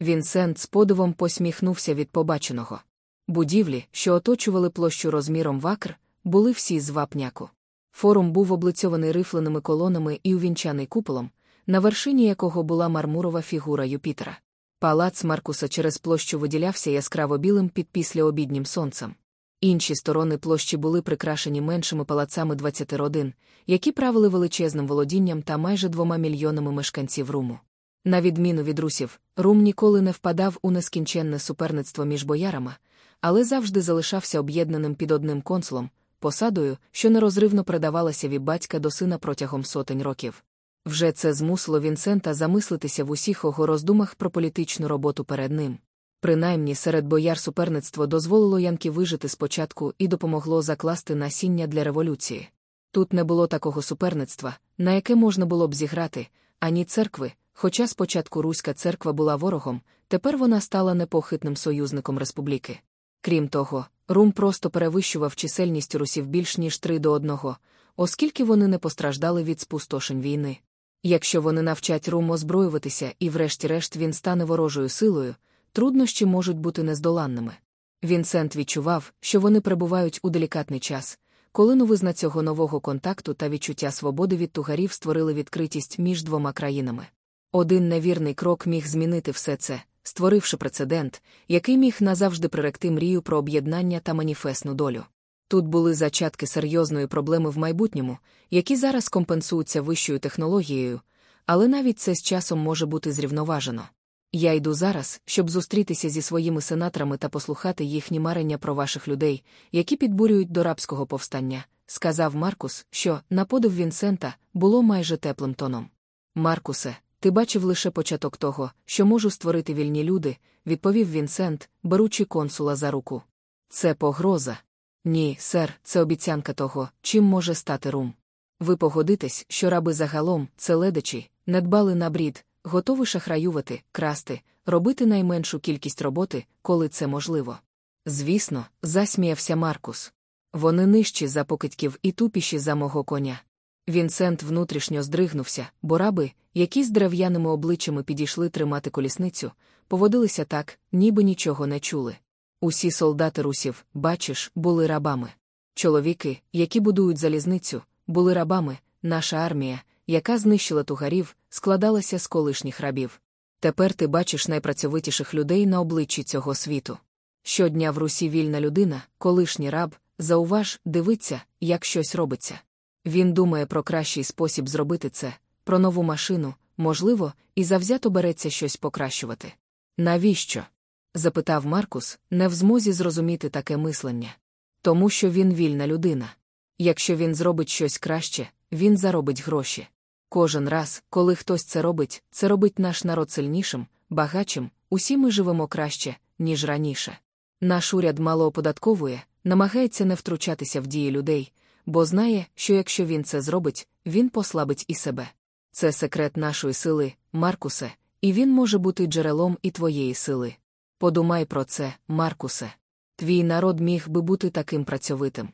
Вінсент з подивом посміхнувся від побаченого. Будівлі, що оточували площу розміром вакр, були всі з вапняку. Форум був облицьований рифленими колонами і увінчаний куполом, на вершині якого була мармурова фігура Юпітера. Палац Маркуса через площу виділявся яскраво білим під післяобіднім сонцем. Інші сторони площі були прикрашені меншими палацами 20 родин, які правили величезним володінням та майже двома мільйонами мешканців Руму. На відміну від русів, Рум ніколи не впадав у нескінченне суперництво між боярами, але завжди залишався об'єднаним під одним консулом, посадою, що нерозривно передавалася від батька до сина протягом сотень років. Вже це змусило Вінсента замислитися в усіх його роздумах про політичну роботу перед ним. Принаймні серед бояр суперництво дозволило Янки вижити спочатку і допомогло закласти насіння для революції. Тут не було такого суперництва, на яке можна було б зіграти, ані церкви, хоча спочатку Руська церква була ворогом, тепер вона стала непохитним союзником республіки. Крім того, Рум просто перевищував чисельність русів більш ніж три до одного, оскільки вони не постраждали від спустошень війни. Якщо вони навчать Рум озброюватися і, врешті-решт, він стане ворожою силою, труднощі можуть бути нездоланними. Вінсент відчував, що вони перебувають у делікатний час, коли новизна цього нового контакту та відчуття свободи від тугарів створили відкритість між двома країнами. Один невірний крок міг змінити все це, створивши прецедент, який міг назавжди приректи мрію про об'єднання та маніфесну долю. Тут були зачатки серйозної проблеми в майбутньому, які зараз компенсуються вищою технологією, але навіть це з часом може бути зрівноважено. Я йду зараз, щоб зустрітися зі своїми сенаторами та послухати їхні марення про ваших людей, які підбурюють до рабського повстання, сказав Маркус, що, на подив Вінсента, було майже теплим тоном. Маркусе, ти бачив лише початок того, що можу створити вільні люди, відповів Вінсент, беручи консула за руку. Це погроза. Ні, сер, це обіцянка того, чим може стати рум. Ви погодитесь, що раби загалом, це ледачі, не дбали на брід, готові шахраювати, красти, робити найменшу кількість роботи, коли це можливо. Звісно, засміявся Маркус. Вони нижчі за покидьків і тупіші за мого коня. Вінсент внутрішньо здригнувся, бо раби, які з дерев'яними обличчями підійшли тримати колісницю, поводилися так, ніби нічого не чули. Усі солдати русів, бачиш, були рабами. Чоловіки, які будують залізницю, були рабами, наша армія, яка знищила тугарів, складалася з колишніх рабів. Тепер ти бачиш найпрацьовитіших людей на обличчі цього світу. Щодня в Русі вільна людина, колишній раб, зауваж, дивиться, як щось робиться. Він думає про кращий спосіб зробити це, про нову машину, можливо, і завзято береться щось покращувати. Навіщо? запитав Маркус, не в змозі зрозуміти таке мислення. Тому що він вільна людина. Якщо він зробить щось краще, він заробить гроші. Кожен раз, коли хтось це робить, це робить наш народ сильнішим, багатшим, усі ми живемо краще, ніж раніше. Наш уряд мало оподатковує, намагається не втручатися в дії людей, бо знає, що якщо він це зробить, він послабить і себе. Це секрет нашої сили, Маркусе, і він може бути джерелом і твоєї сили. Подумай про це, Маркусе. Твій народ міг би бути таким працьовитим.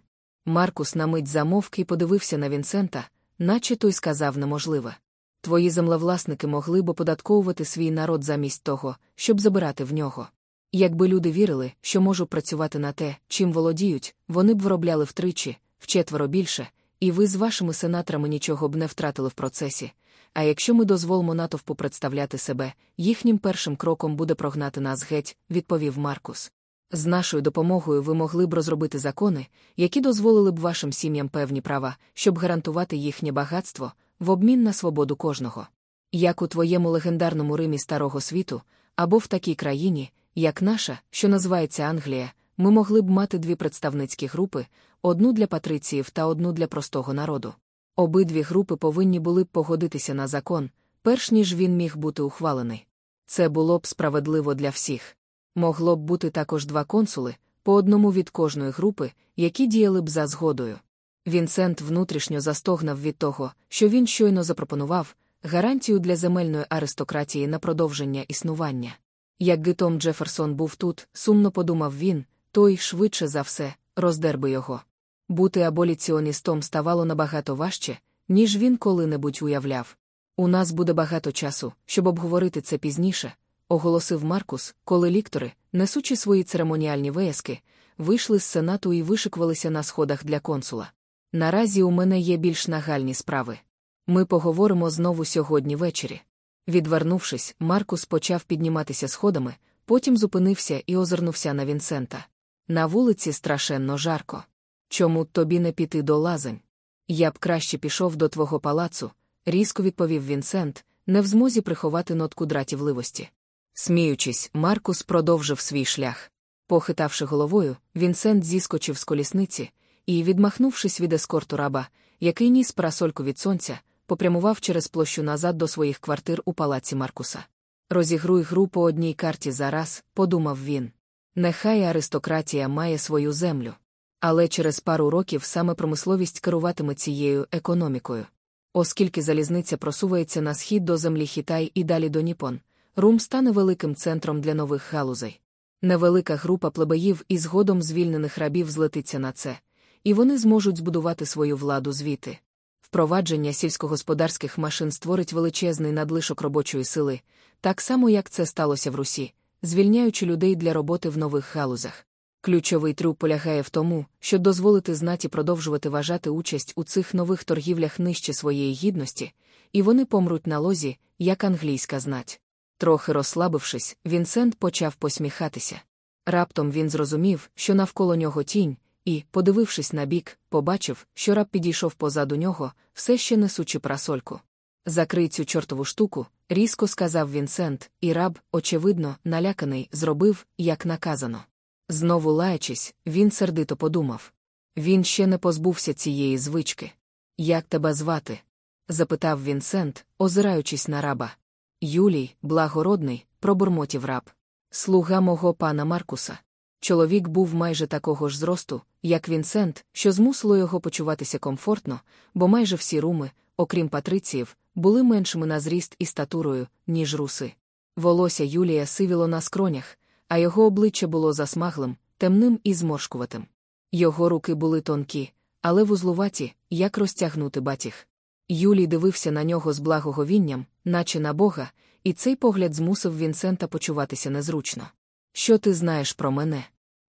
Маркус на мить замовк і подивився на Вінсента, наче той сказав неможливе. Твої землевласники могли б оподатковувати свій народ замість того, щоб забирати в нього. Якби люди вірили, що можуть працювати на те, чим володіють, вони б виробляли втричі, вчетверо більше, і ви з вашими сенаторами нічого б не втратили в процесі. А якщо ми дозволимо натовпу представляти себе, їхнім першим кроком буде прогнати нас геть, відповів Маркус. З нашою допомогою ви могли б розробити закони, які дозволили б вашим сім'ям певні права, щоб гарантувати їхнє багатство в обмін на свободу кожного. Як у твоєму легендарному Римі Старого світу, або в такій країні, як наша, що називається Англія, ми могли б мати дві представницькі групи: одну для патриціїв та одну для простого народу. Обидві групи повинні були б погодитися на закон, перш ніж він міг бути ухвалений. Це було б справедливо для всіх. Могло б бути також два консули, по одному від кожної групи, які діяли б за згодою. Вінсент внутрішньо застогнав від того, що він щойно запропонував гарантію для земельної аристократії на продовження існування. Як Гитом Джеферсон був тут, сумно подумав він, той, швидше за все, роздер би його. Бути аболіціоністом ставало набагато важче, ніж він коли-небудь уявляв. У нас буде багато часу, щоб обговорити це пізніше, оголосив Маркус, коли ліктори, несучи свої церемоніальні вияски, вийшли з сенату і вишикувалися на сходах для консула. Наразі у мене є більш нагальні справи. Ми поговоримо знову сьогодні ввечері. Відвернувшись, Маркус почав підніматися сходами, потім зупинився і озирнувся на Вінсента. На вулиці страшенно жарко. Чому тобі не піти до лазень? Я б краще пішов до твого палацу, різко відповів Вінсент, не в змозі приховати нотку дратівливості. Сміючись, Маркус продовжив свій шлях. Похитавши головою, Вінсент зіскочив з колісниці і, відмахнувшись від ескорту раба, який ніс парасольку від сонця, попрямував через площу назад до своїх квартир у палаці Маркуса. Розігруй гру по одній карті зараз, подумав він. Нехай аристократія має свою землю. Але через пару років саме промисловість керуватиме цією економікою. Оскільки залізниця просувається на схід до землі Хітай і далі до Ніпон, Рум стане великим центром для нових галузей. Невелика група плебеїв і згодом звільнених рабів злетиться на це, і вони зможуть збудувати свою владу звідти. Впровадження сільськогосподарських машин створить величезний надлишок робочої сили, так само як це сталося в Русі, звільняючи людей для роботи в нових галузях. Ключовий трюк полягає в тому, щоб дозволити знаті продовжувати вважати участь у цих нових торгівлях нижче своєї гідності, і вони помруть на лозі, як англійська знать. Трохи розслабившись, Вінсент почав посміхатися. Раптом він зрозумів, що навколо нього тінь, і, подивившись на бік, побачив, що раб підійшов позаду нього, все ще несучи парасольку. Закрий цю чортову штуку, різко сказав Вінсент, і раб, очевидно, наляканий, зробив, як наказано. Знову лаячись, він сердито подумав. Він ще не позбувся цієї звички. Як тебе звати? запитав Вінсент, озираючись на раба. Юлій, благородний, пробурмотів раб. Слуга мого пана Маркуса. Чоловік був майже такого ж зросту, як Вінсент, що змусило його почуватися комфортно, бо майже всі руми, окрім патриціїв, були меншими на зріст і статурою, ніж руси. Волосся Юлія сивіло на скронях, а його обличчя було засмаглим, темним і зморшкуватим. Його руки були тонкі, але вузлуваті, як розтягнути батіг. Юлій дивився на нього з благоговінням, наче на Бога, і цей погляд змусив Вінсента почуватися незручно. Що ти знаєш про мене?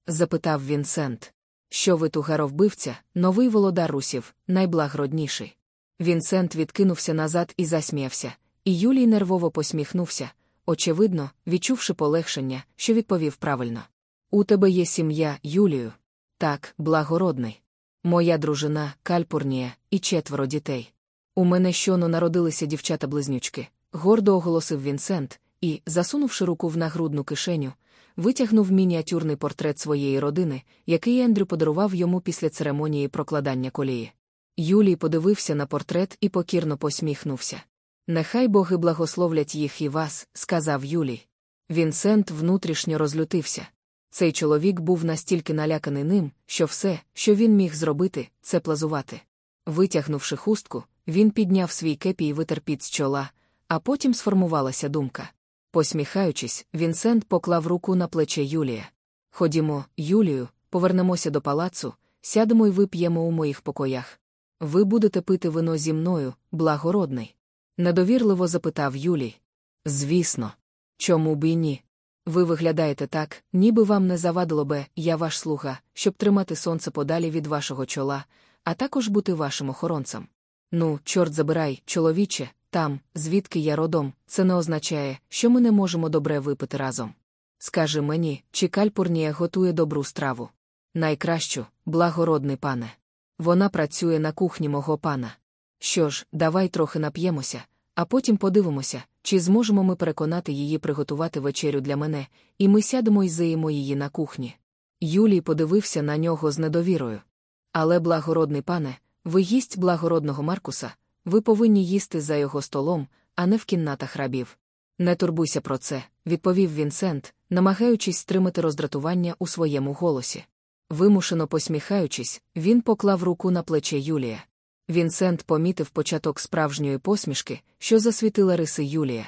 запитав Вінсент. Що ви тугаровбивця, новий володар русів, найблагородніший. Вінсент відкинувся назад і засміявся, і Юлій нервово посміхнувся, очевидно, відчувши полегшення, що відповів правильно. У тебе є сім'я, Юлію. Так, благородний. Моя дружина, Кальпурнія, і четверо дітей. У мене щоно народилися дівчата-близнючки, гордо оголосив Вінсент, і, засунувши руку в нагрудну кишеню, витягнув мініатюрний портрет своєї родини, який Ендрю подарував йому після церемонії прокладання колії. Юлій подивився на портрет і покірно посміхнувся. Нехай боги благословлять їх і вас, сказав Юлій. Вінсент внутрішньо розлютився. Цей чоловік був настільки наляканий ним, що все, що він міг зробити, це плазувати. Витягнувши хустку, він підняв свій кепі і витер під з чола, а потім сформувалася думка. Посміхаючись, Вінсент поклав руку на плече Юлія. Ходімо, Юлію, повернемося до палацу, сядемо і вип'ємо у моїх покоях. Ви будете пити вино зі мною, благородний. Недовірливо запитав Юлій. Звісно. Чому б і ні? Ви виглядаєте так, ніби вам не завадило би, я ваш слуга, щоб тримати сонце подалі від вашого чола, а також бути вашим охоронцем. Ну, чорт забирай, чоловіче, там, звідки я родом, це не означає, що ми не можемо добре випити разом. Скажи мені, чи Кальпурнія готує добру страву? Найкращу, благородний пане. Вона працює на кухні мого пана. Що ж, давай трохи нап'ємося, а потім подивимося, чи зможемо ми переконати її приготувати вечерю для мене, і ми сядемо і заїмо її на кухні. Юлій подивився на нього з недовірою. Але, благородний пане, ви їсть благородного Маркуса, ви повинні їсти за його столом, а не в кімнатах рабів. Не турбуйся про це, відповів Вінсент, намагаючись стримати роздратування у своєму голосі. Вимушено посміхаючись, він поклав руку на плече Юлія. Вінсент помітив початок справжньої посмішки, що засвітила риси Юлія.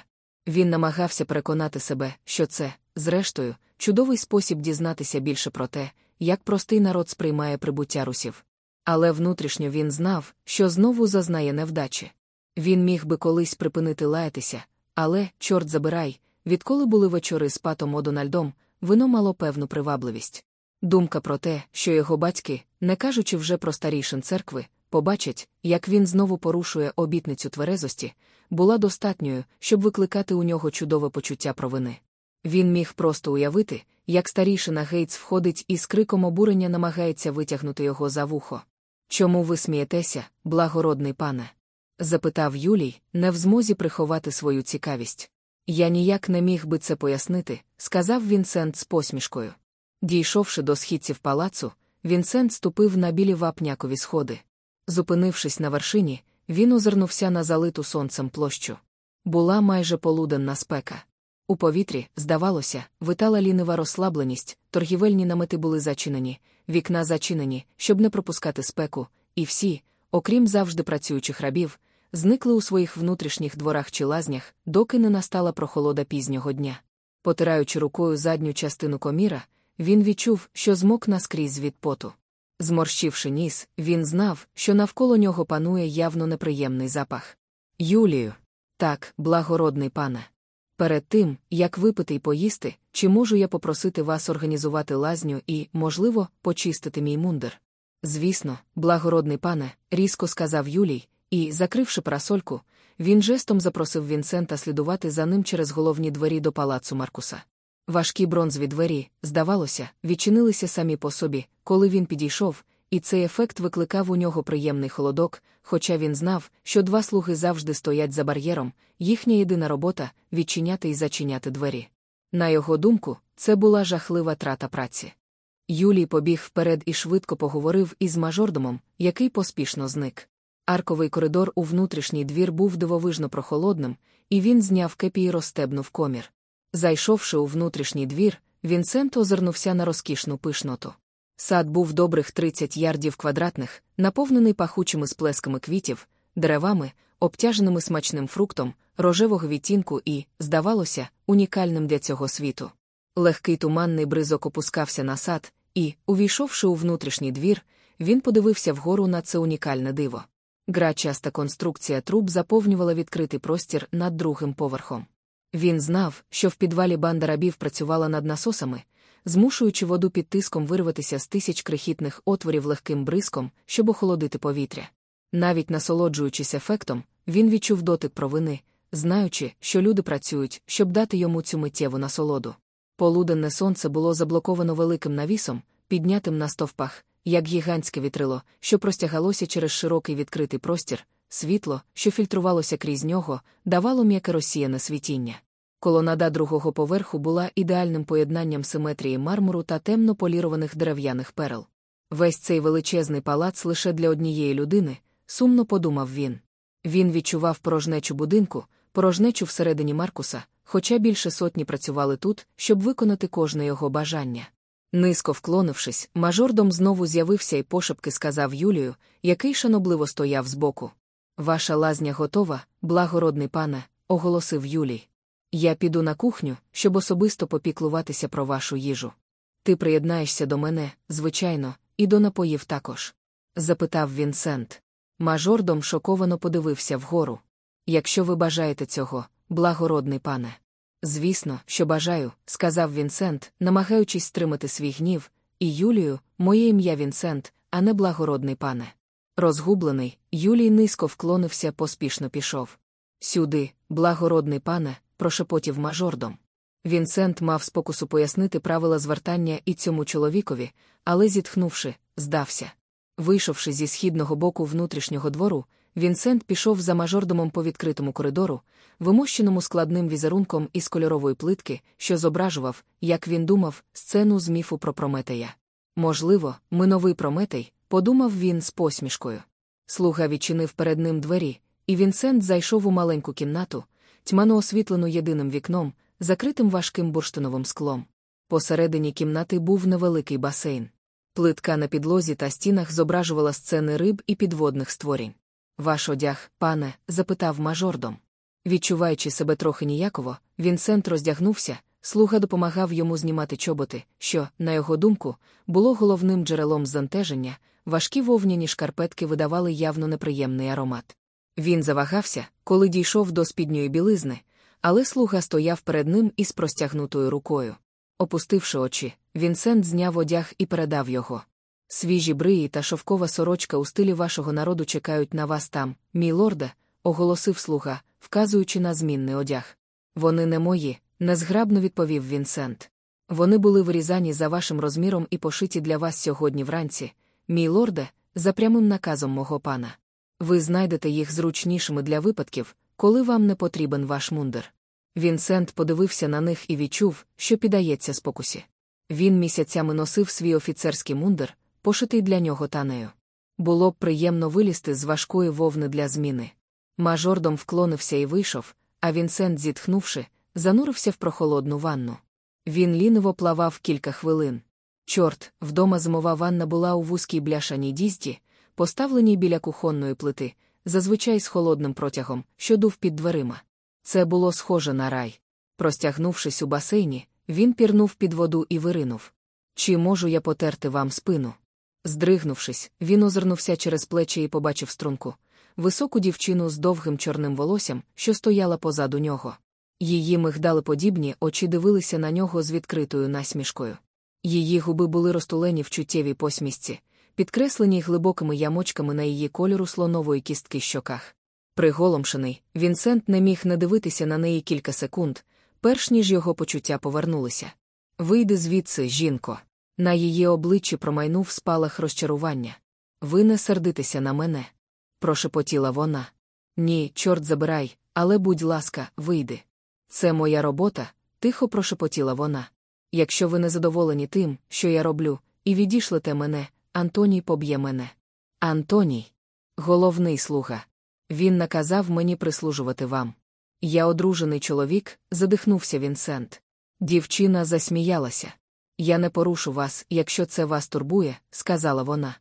Він намагався переконати себе, що це, зрештою, чудовий спосіб дізнатися більше про те, як простий народ сприймає прибуття русів. Але внутрішньо він знав, що знову зазнає невдачі. Він міг би колись припинити лаятися, але, чорт забирай, відколи були вечори з патом Одональдом, вино мало певну привабливість. Думка про те, що його батьки, не кажучи вже про старішин церкви, побачать, як він знову порушує обітницю тверезості, була достатньою, щоб викликати у нього чудове почуття провини. Він міг просто уявити, як старішина Гейтс входить і з криком обурення намагається витягнути його за вухо. Чому ви смієтеся, благородний пане? запитав Юлій, не в змозі приховати свою цікавість. Я ніяк не міг би це пояснити, сказав Вінсент з посмішкою. Дійшовши до східців палацу, Вінсент ступив на білі вапнякові сходи. Зупинившись на вершині, він озирнувся на залиту сонцем площу. Була майже полуденна спека. У повітрі, здавалося, витала лінива розслабленість, торгівельні намети були зачинені, вікна зачинені, щоб не пропускати спеку, і всі, окрім завжди працюючих рабів, зникли у своїх внутрішніх дворах чи лазнях, доки не настала прохолода пізнього дня. Потираючи рукою задню частину коміра, він відчув, що змок наскрізь від поту. Зморщивши ніс, він знав, що навколо нього панує явно неприємний запах. Юлію. Так, благородний пане. Перед тим, як випити й поїсти, чи можу я попросити вас організувати лазню і, можливо, почистити мій мундир? Звісно, благородний пане, різко сказав Юлій, і, закривши парасольку, він жестом запросив Вінсента слідувати за ним через головні двері до палацу Маркуса. Важкі бронзові двері, здавалося, відчинилися самі по собі, коли він підійшов, і цей ефект викликав у нього приємний холодок, хоча він знав, що два слуги завжди стоять за бар'єром, їхня єдина робота відчиняти і зачиняти двері. На його думку, це була жахлива трата праці. Юлій побіг вперед і швидко поговорив із мажордомом, який поспішно зник. Арковий коридор у внутрішній двір був дивовижно прохолодним, і він зняв кепі і розстебнув комір. Зайшовши у внутрішній двір, Вінсент озирнувся на розкішну пишноту. Сад був добрих 30 ярдів квадратних, наповнений пахучими сплесками квітів, деревами, обтяженими смачним фруктом, рожевого відтінку і, здавалося, унікальним для цього світу. Легкий туманний бризок опускався на сад, і, увійшовши у внутрішній двір, він подивився вгору на це унікальне диво. Грачаста конструкція труб заповнювала відкритий простір над другим поверхом. Він знав, що в підвалі банда рабів працювала над насосами, змушуючи воду під тиском вирватися з тисяч крихітних отворів легким бризком, щоб охолодити повітря. Навіть насолоджуючись ефектом, він відчув дотик провини, знаючи, що люди працюють, щоб дати йому цю миттєву насолоду. Полуденне сонце було заблоковано великим навісом, піднятим на стовпах, як гігантське вітрило, що простягалося через широкий відкритий простір, світло, що фільтрувалося крізь нього, давало м'яке розсіяне світіння. Колонада другого поверху була ідеальним поєднанням симетрії мармуру та темно полірованих дерев'яних перел. Весь цей величезний палац лише для однієї людини, сумно подумав він. Він відчував порожнечу будинку, порожнечу всередині Маркуса, хоча більше сотні працювали тут, щоб виконати кожне його бажання. Низько вклонившись, мажордом знову з'явився і пошепки сказав Юлію, який шанобливо стояв збоку. Ваша лазня готова, благородний пане, оголосив Юлій. Я піду на кухню, щоб особисто попіклуватися про вашу їжу. Ти приєднаєшся до мене, звичайно, і до напоїв також? запитав Вінсент. Мажордом шоковано подивився вгору. Якщо ви бажаєте цього, благородний пане. Звісно, що бажаю, сказав Вінсент, намагаючись стримати свій гнів, і Юлію, моє ім'я Вінсент, а не благородний пане. Розгублений, Юлій низько вклонився, поспішно пішов. Сюди, благородний пане, прошепотів мажордом. Вінсент мав спокусу пояснити правила звертання і цьому чоловікові, але, зітхнувши, здався. Вийшовши зі східного боку внутрішнього двору, Вінсент пішов за мажордомом по відкритому коридору, вимощеному складним візерунком із кольорової плитки, що зображував, як він думав, сцену з міфу про Прометея. Можливо, ми новий Прометей, подумав він з посмішкою. Слуга відчинив перед ним двері, і Вінсент зайшов у маленьку кімнату, тьмано освітлену єдиним вікном, закритим важким бурштиновим склом. Посередині кімнати був невеликий басейн. Плитка на підлозі та стінах зображувала сцени риб і підводних створінь. Ваш одяг, пане? запитав мажордом. Відчуваючи себе трохи ніяково, Вінсент роздягнувся, слуга допомагав йому знімати чоботи, що, на його думку, було головним джерелом зантеження, важкі вовняні шкарпетки видавали явно неприємний аромат. Він завагався, коли дійшов до спідньої білизни, але слуга стояв перед ним із простягнутою рукою. Опустивши очі, Вінсент зняв одяг і передав його. Свіжі бриї та шовкова сорочка у стилі вашого народу чекають на вас там, мій лорде, оголосив слуга, вказуючи на змінний одяг. Вони не мої, незграбно відповів Вінсент. Вони були вирізані за вашим розміром і пошиті для вас сьогодні вранці, мій лорде, за прямим наказом мого пана. Ви знайдете їх зручнішими для випадків, коли вам не потрібен ваш мундир. Вінсент подивився на них і відчув, що піддається спокусі. Він місяцями носив свій офіцерський мундир, пошитий для нього танею. Було б приємно вилізти з важкої вовни для зміни. Мажордом вклонився і вийшов, а Вінсент, зітхнувши, занурився в прохолодну ванну. Він ліниво плавав кілька хвилин. Чорт, вдома зимова ванна була у вузькій бляшаній дізді, поставленій біля кухонної плити, зазвичай з холодним протягом, що дув під дверима. Це було схоже на рай. Простягнувшись у басейні, він пірнув під воду і виринув. Чи можу я потерти вам спину? Здригнувшись, він озирнувся через плечі і побачив струнку високу дівчину з довгим чорним волоссям, що стояла позаду нього. Її мигдалеподібні очі дивилися на нього з відкритою насмішкою. Її губи були розтулені в чуттєвій посмішці, підкреслені глибокими ямочками на її кольору слонової кістки щоках. Приголомшений, Вінсент не міг не дивитися на неї кілька секунд, перш ніж його почуття повернулися. Вийди звідси, жінко. На її обличчі промайнув спалах розчарування. Ви не сердитеся на мене. прошепотіла вона. Ні, чорт забирай, але будь ласка, вийди. Це моя робота, тихо прошепотіла вона. Якщо ви не задоволені тим, що я роблю, і відійшлете мене, Антоній поб'є мене. Антоній, головний слуга. Він наказав мені прислужувати вам. Я одружений чоловік, задихнувся Вінсент. Дівчина засміялася. Я не порушу вас, якщо це вас турбує, сказала вона.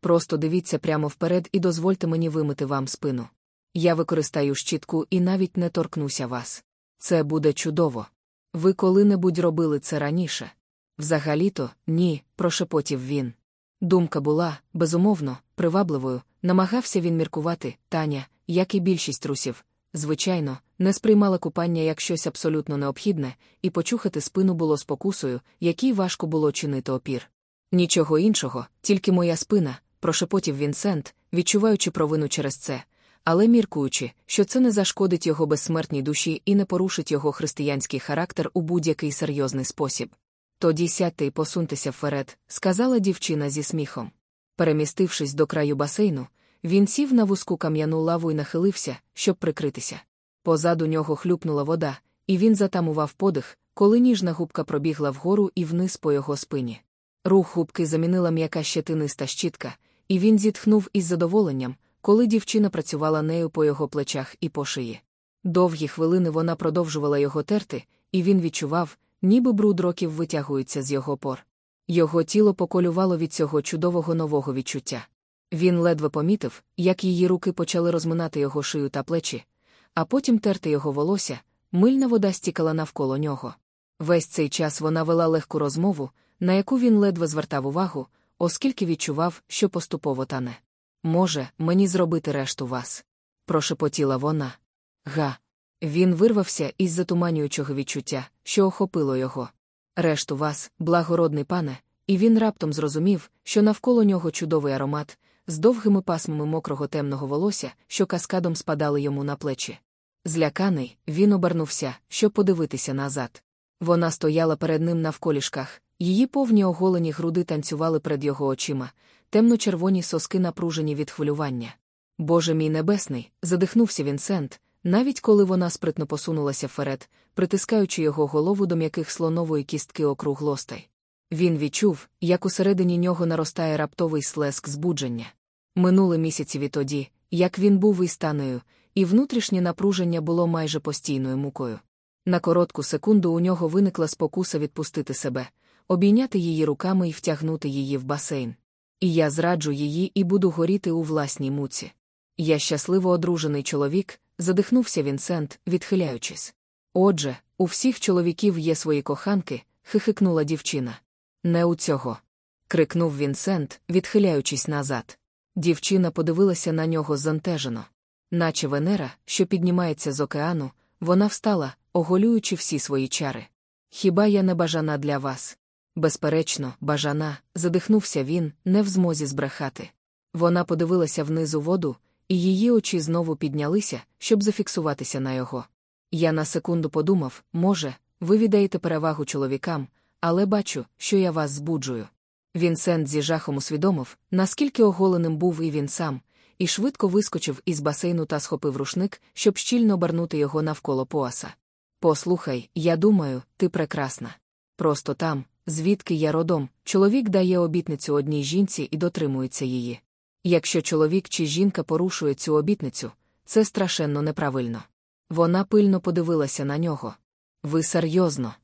Просто дивіться прямо вперед і дозвольте мені вимити вам спину. Я використаю щітку і навіть не торкнуся вас. Це буде чудово. Ви коли-небудь робили це раніше? Взагалі-то, ні, прошепотів він. Думка була, безумовно, привабливою, намагався він міркувати, Таня, як і більшість русів, звичайно, не сприймала купання як щось абсолютно необхідне, і почухати спину було спокусою, якій важко було чинити опір. Нічого іншого, тільки моя спина, прошепотів Вінсент, відчуваючи провину через це, але міркуючи, що це не зашкодить його безсмертній душі і не порушить його християнський характер у будь-який серйозний спосіб. Тоді сядьте і посуньтеся вперед, сказала дівчина зі сміхом. Перемістившись до краю басейну, він сів на вузьку кам'яну лаву і нахилився, щоб прикритися. Позаду нього хлюпнула вода, і він затамував подих, коли ніжна губка пробігла вгору і вниз по його спині. Рух губки замінила м'яка щетиниста щітка, і він зітхнув із задоволенням, коли дівчина працювала нею по його плечах і по шиї. Довгі хвилини вона продовжувала його терти, і він відчував, ніби бруд років витягується з його пор. Його тіло поколювало від цього чудового нового відчуття. Він ледве помітив, як її руки почали розминати його шию та плечі, а потім терти його волосся, мильна вода стікала навколо нього. Весь цей час вона вела легку розмову, на яку він ледве звертав увагу, оскільки відчував, що поступово тане. Може, мені зробити решту вас? прошепотіла вона. Га. Він вирвався із затуманюючого відчуття, що охопило його. Решту вас, благородний пане, і він раптом зрозумів, що навколо нього чудовий аромат, з довгими пасмами мокрого темного волосся, що каскадом спадали йому на плечі. Зляканий, він обернувся, щоб подивитися назад. Вона стояла перед ним навколішках, її повні оголені груди танцювали перед його очима, темно-червоні соски напружені від хвилювання. Боже мій небесний, задихнувся Вінсент, навіть коли вона спритно посунулася вперед, притискаючи його голову до м'яких слонової кістки округлостей. Він відчув, як усередині нього наростає раптовий слеск збудження. Минули місяці відтоді, як він був із танею, і внутрішнє напруження було майже постійною мукою. На коротку секунду у нього виникла спокуса відпустити себе, обійняти її руками і втягнути її в басейн. І я зраджу її і буду горіти у власній муці. Я щасливо одружений чоловік, задихнувся Вінсент, відхиляючись. Отже, у всіх чоловіків є свої коханки, хихикнула дівчина. Не у цього. крикнув Вінсент, відхиляючись назад. Дівчина подивилася на нього зантежено. Наче Венера, що піднімається з океану, вона встала, оголюючи всі свої чари. Хіба я не бажана для вас? Безперечно, бажана, задихнувся він, не в змозі збрехати. Вона подивилася вниз у воду, і її очі знову піднялися, щоб зафіксуватися на його. Я на секунду подумав, може, ви віддаєте перевагу чоловікам, але бачу, що я вас збуджую. Вінсент зі жахом усвідомив, наскільки оголеним був і він сам, і швидко вискочив із басейну та схопив рушник, щоб щільно обернути його навколо поаса. Послухай, я думаю, ти прекрасна. Просто там, звідки я родом, чоловік дає обітницю одній жінці і дотримується її. Якщо чоловік чи жінка порушує цю обітницю, це страшенно неправильно. Вона пильно подивилася на нього. Ви серйозно?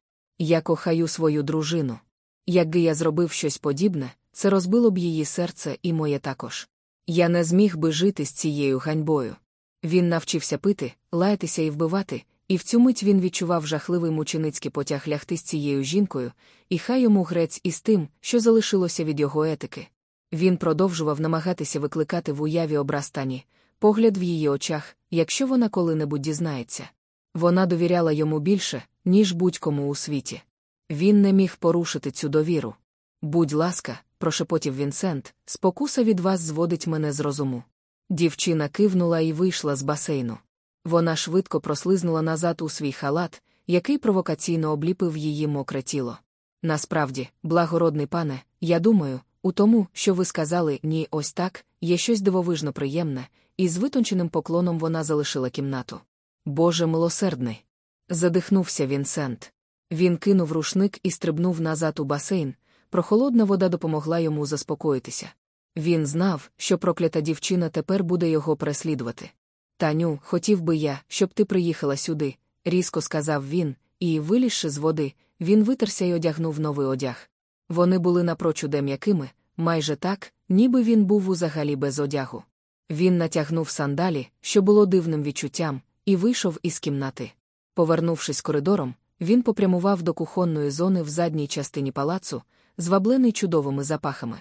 Я кохаю свою дружину. Якби я зробив щось подібне, це розбило б її серце і моє також. Я не зміг би жити з цією ганьбою. Він навчився пити, лаятися і вбивати, і в цю мить він відчував жахливий мученицький потяг лягти з цією жінкою, і хай йому грець із тим, що залишилося від його етики. Він продовжував намагатися викликати в уяві образ Тані, погляд в її очах, якщо вона коли-небудь дізнається. Вона довіряла йому більше, ніж будь-кому у світі. Він не міг порушити цю довіру. Будь ласка, прошепотів Вінсент, спокуса від вас зводить мене з розуму. Дівчина кивнула і вийшла з басейну. Вона швидко прослизнула назад у свій халат, який провокаційно обліпив її мокре тіло. Насправді, благородний пане, я думаю, у тому, що ви сказали ні, ось так, є щось дивовижно приємне, і з витонченим поклоном вона залишила кімнату. Боже милосердний. Задихнувся Вінсент. Він кинув рушник і стрибнув назад у басейн, прохолодна вода допомогла йому заспокоїтися. Він знав, що проклята дівчина тепер буде його переслідувати. Таню, хотів би я, щоб ти приїхала сюди, різко сказав він, і, вилізши з води, він витерся й одягнув новий одяг. Вони були напрочуде м'якими, майже так, ніби він був узагалі без одягу. Він натягнув сандалі, що було дивним відчуттям, і вийшов із кімнати. Повернувшись коридором, він попрямував до кухонної зони в задній частині палацу, зваблений чудовими запахами.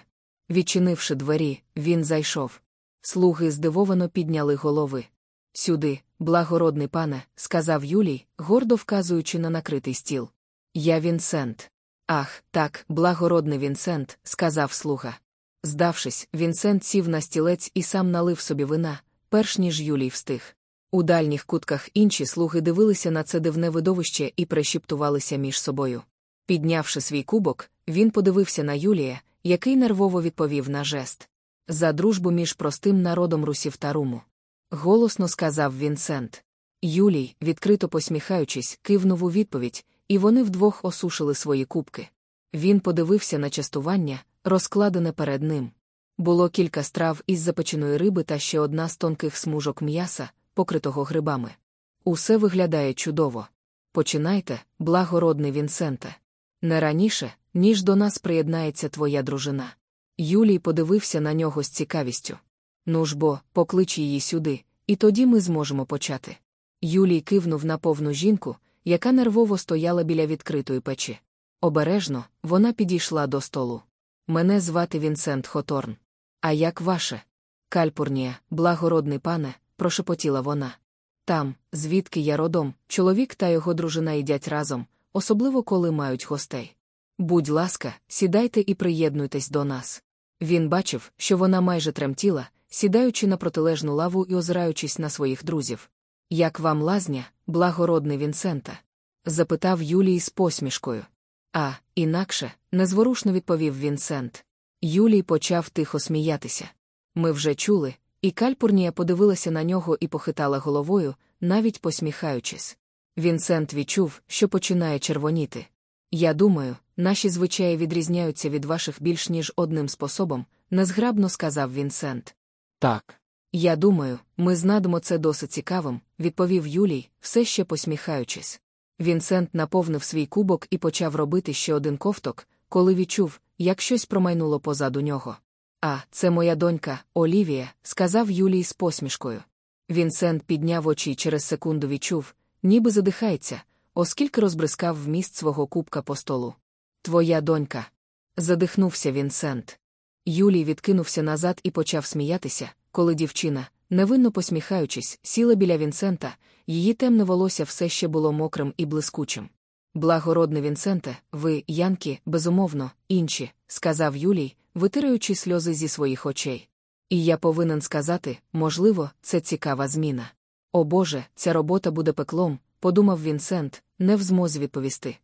Відчинивши двері, він зайшов. Слуги здивовано підняли голови. Сюди, благородний пане, сказав Юлій, гордо вказуючи на накритий стіл. Я Вінсент. Ах, так, благородний Вінсент, сказав слуга. Здавшись, Вінсент сів на стілець і сам налив собі вина, перш ніж Юлій встиг. У дальніх кутках інші слуги дивилися на це дивне видовище і пришіптувалися між собою. Піднявши свій кубок, він подивився на Юлія, який нервово відповів на жест. За дружбу між простим народом русів та руму. Голосно сказав Вінсент. Юлій, відкрито посміхаючись, кивнув у відповідь, і вони вдвох осушили свої кубки. Він подивився на частування, розкладене перед ним. Було кілька страв із запеченої риби та ще одна з тонких смужок м'яса, покритого грибами. Усе виглядає чудово. Починайте, благородний Вінсенте. Не раніше, ніж до нас приєднається твоя дружина. Юлій подивився на нього з цікавістю. Ну ж бо, поклич її сюди, і тоді ми зможемо почати. Юлій кивнув на повну жінку, яка нервово стояла біля відкритої печі. Обережно, вона підійшла до столу. Мене звати Вінсент Хоторн. А як ваше? Кальпурнія, благородний пане, прошепотіла вона. Там, звідки я родом, чоловік та його дружина їдять разом, особливо коли мають гостей. Будь ласка, сідайте і приєднуйтесь до нас. Він бачив, що вона майже тремтіла, сідаючи на протилежну лаву і озираючись на своїх друзів. Як вам лазня, благородний Вінсента? запитав Юлій з посмішкою. А, інакше, незворушно відповів Вінсент. Юлій почав тихо сміятися. Ми вже чули, і Кальпурнія подивилася на нього і похитала головою, навіть посміхаючись. Вінсент відчув, що починає червоніти. Я думаю, наші звичаї відрізняються від ваших більш ніж одним способом, незграбно сказав Вінсент. Так. Я думаю, ми знадимо це досить цікавим, відповів Юлій, все ще посміхаючись. Вінсент наповнив свій кубок і почав робити ще один ковток, коли відчув, як щось промайнуло позаду нього. А, це моя донька, Олівія, сказав Юлій з посмішкою. Вінсент підняв очі і через секунду відчув, ніби задихається, оскільки розбризкав вміст свого кубка по столу. Твоя донька. Задихнувся Вінсент. Юлій відкинувся назад і почав сміятися, коли дівчина, невинно посміхаючись, сіла біля Вінсента, її темне волосся все ще було мокрим і блискучим. Благородний Вінсенте, ви, Янки, безумовно, інші, сказав Юлій, витираючи сльози зі своїх очей. І я повинен сказати, можливо, це цікава зміна. О Боже, ця робота буде пеклом, подумав Вінсент, не в змозі відповісти.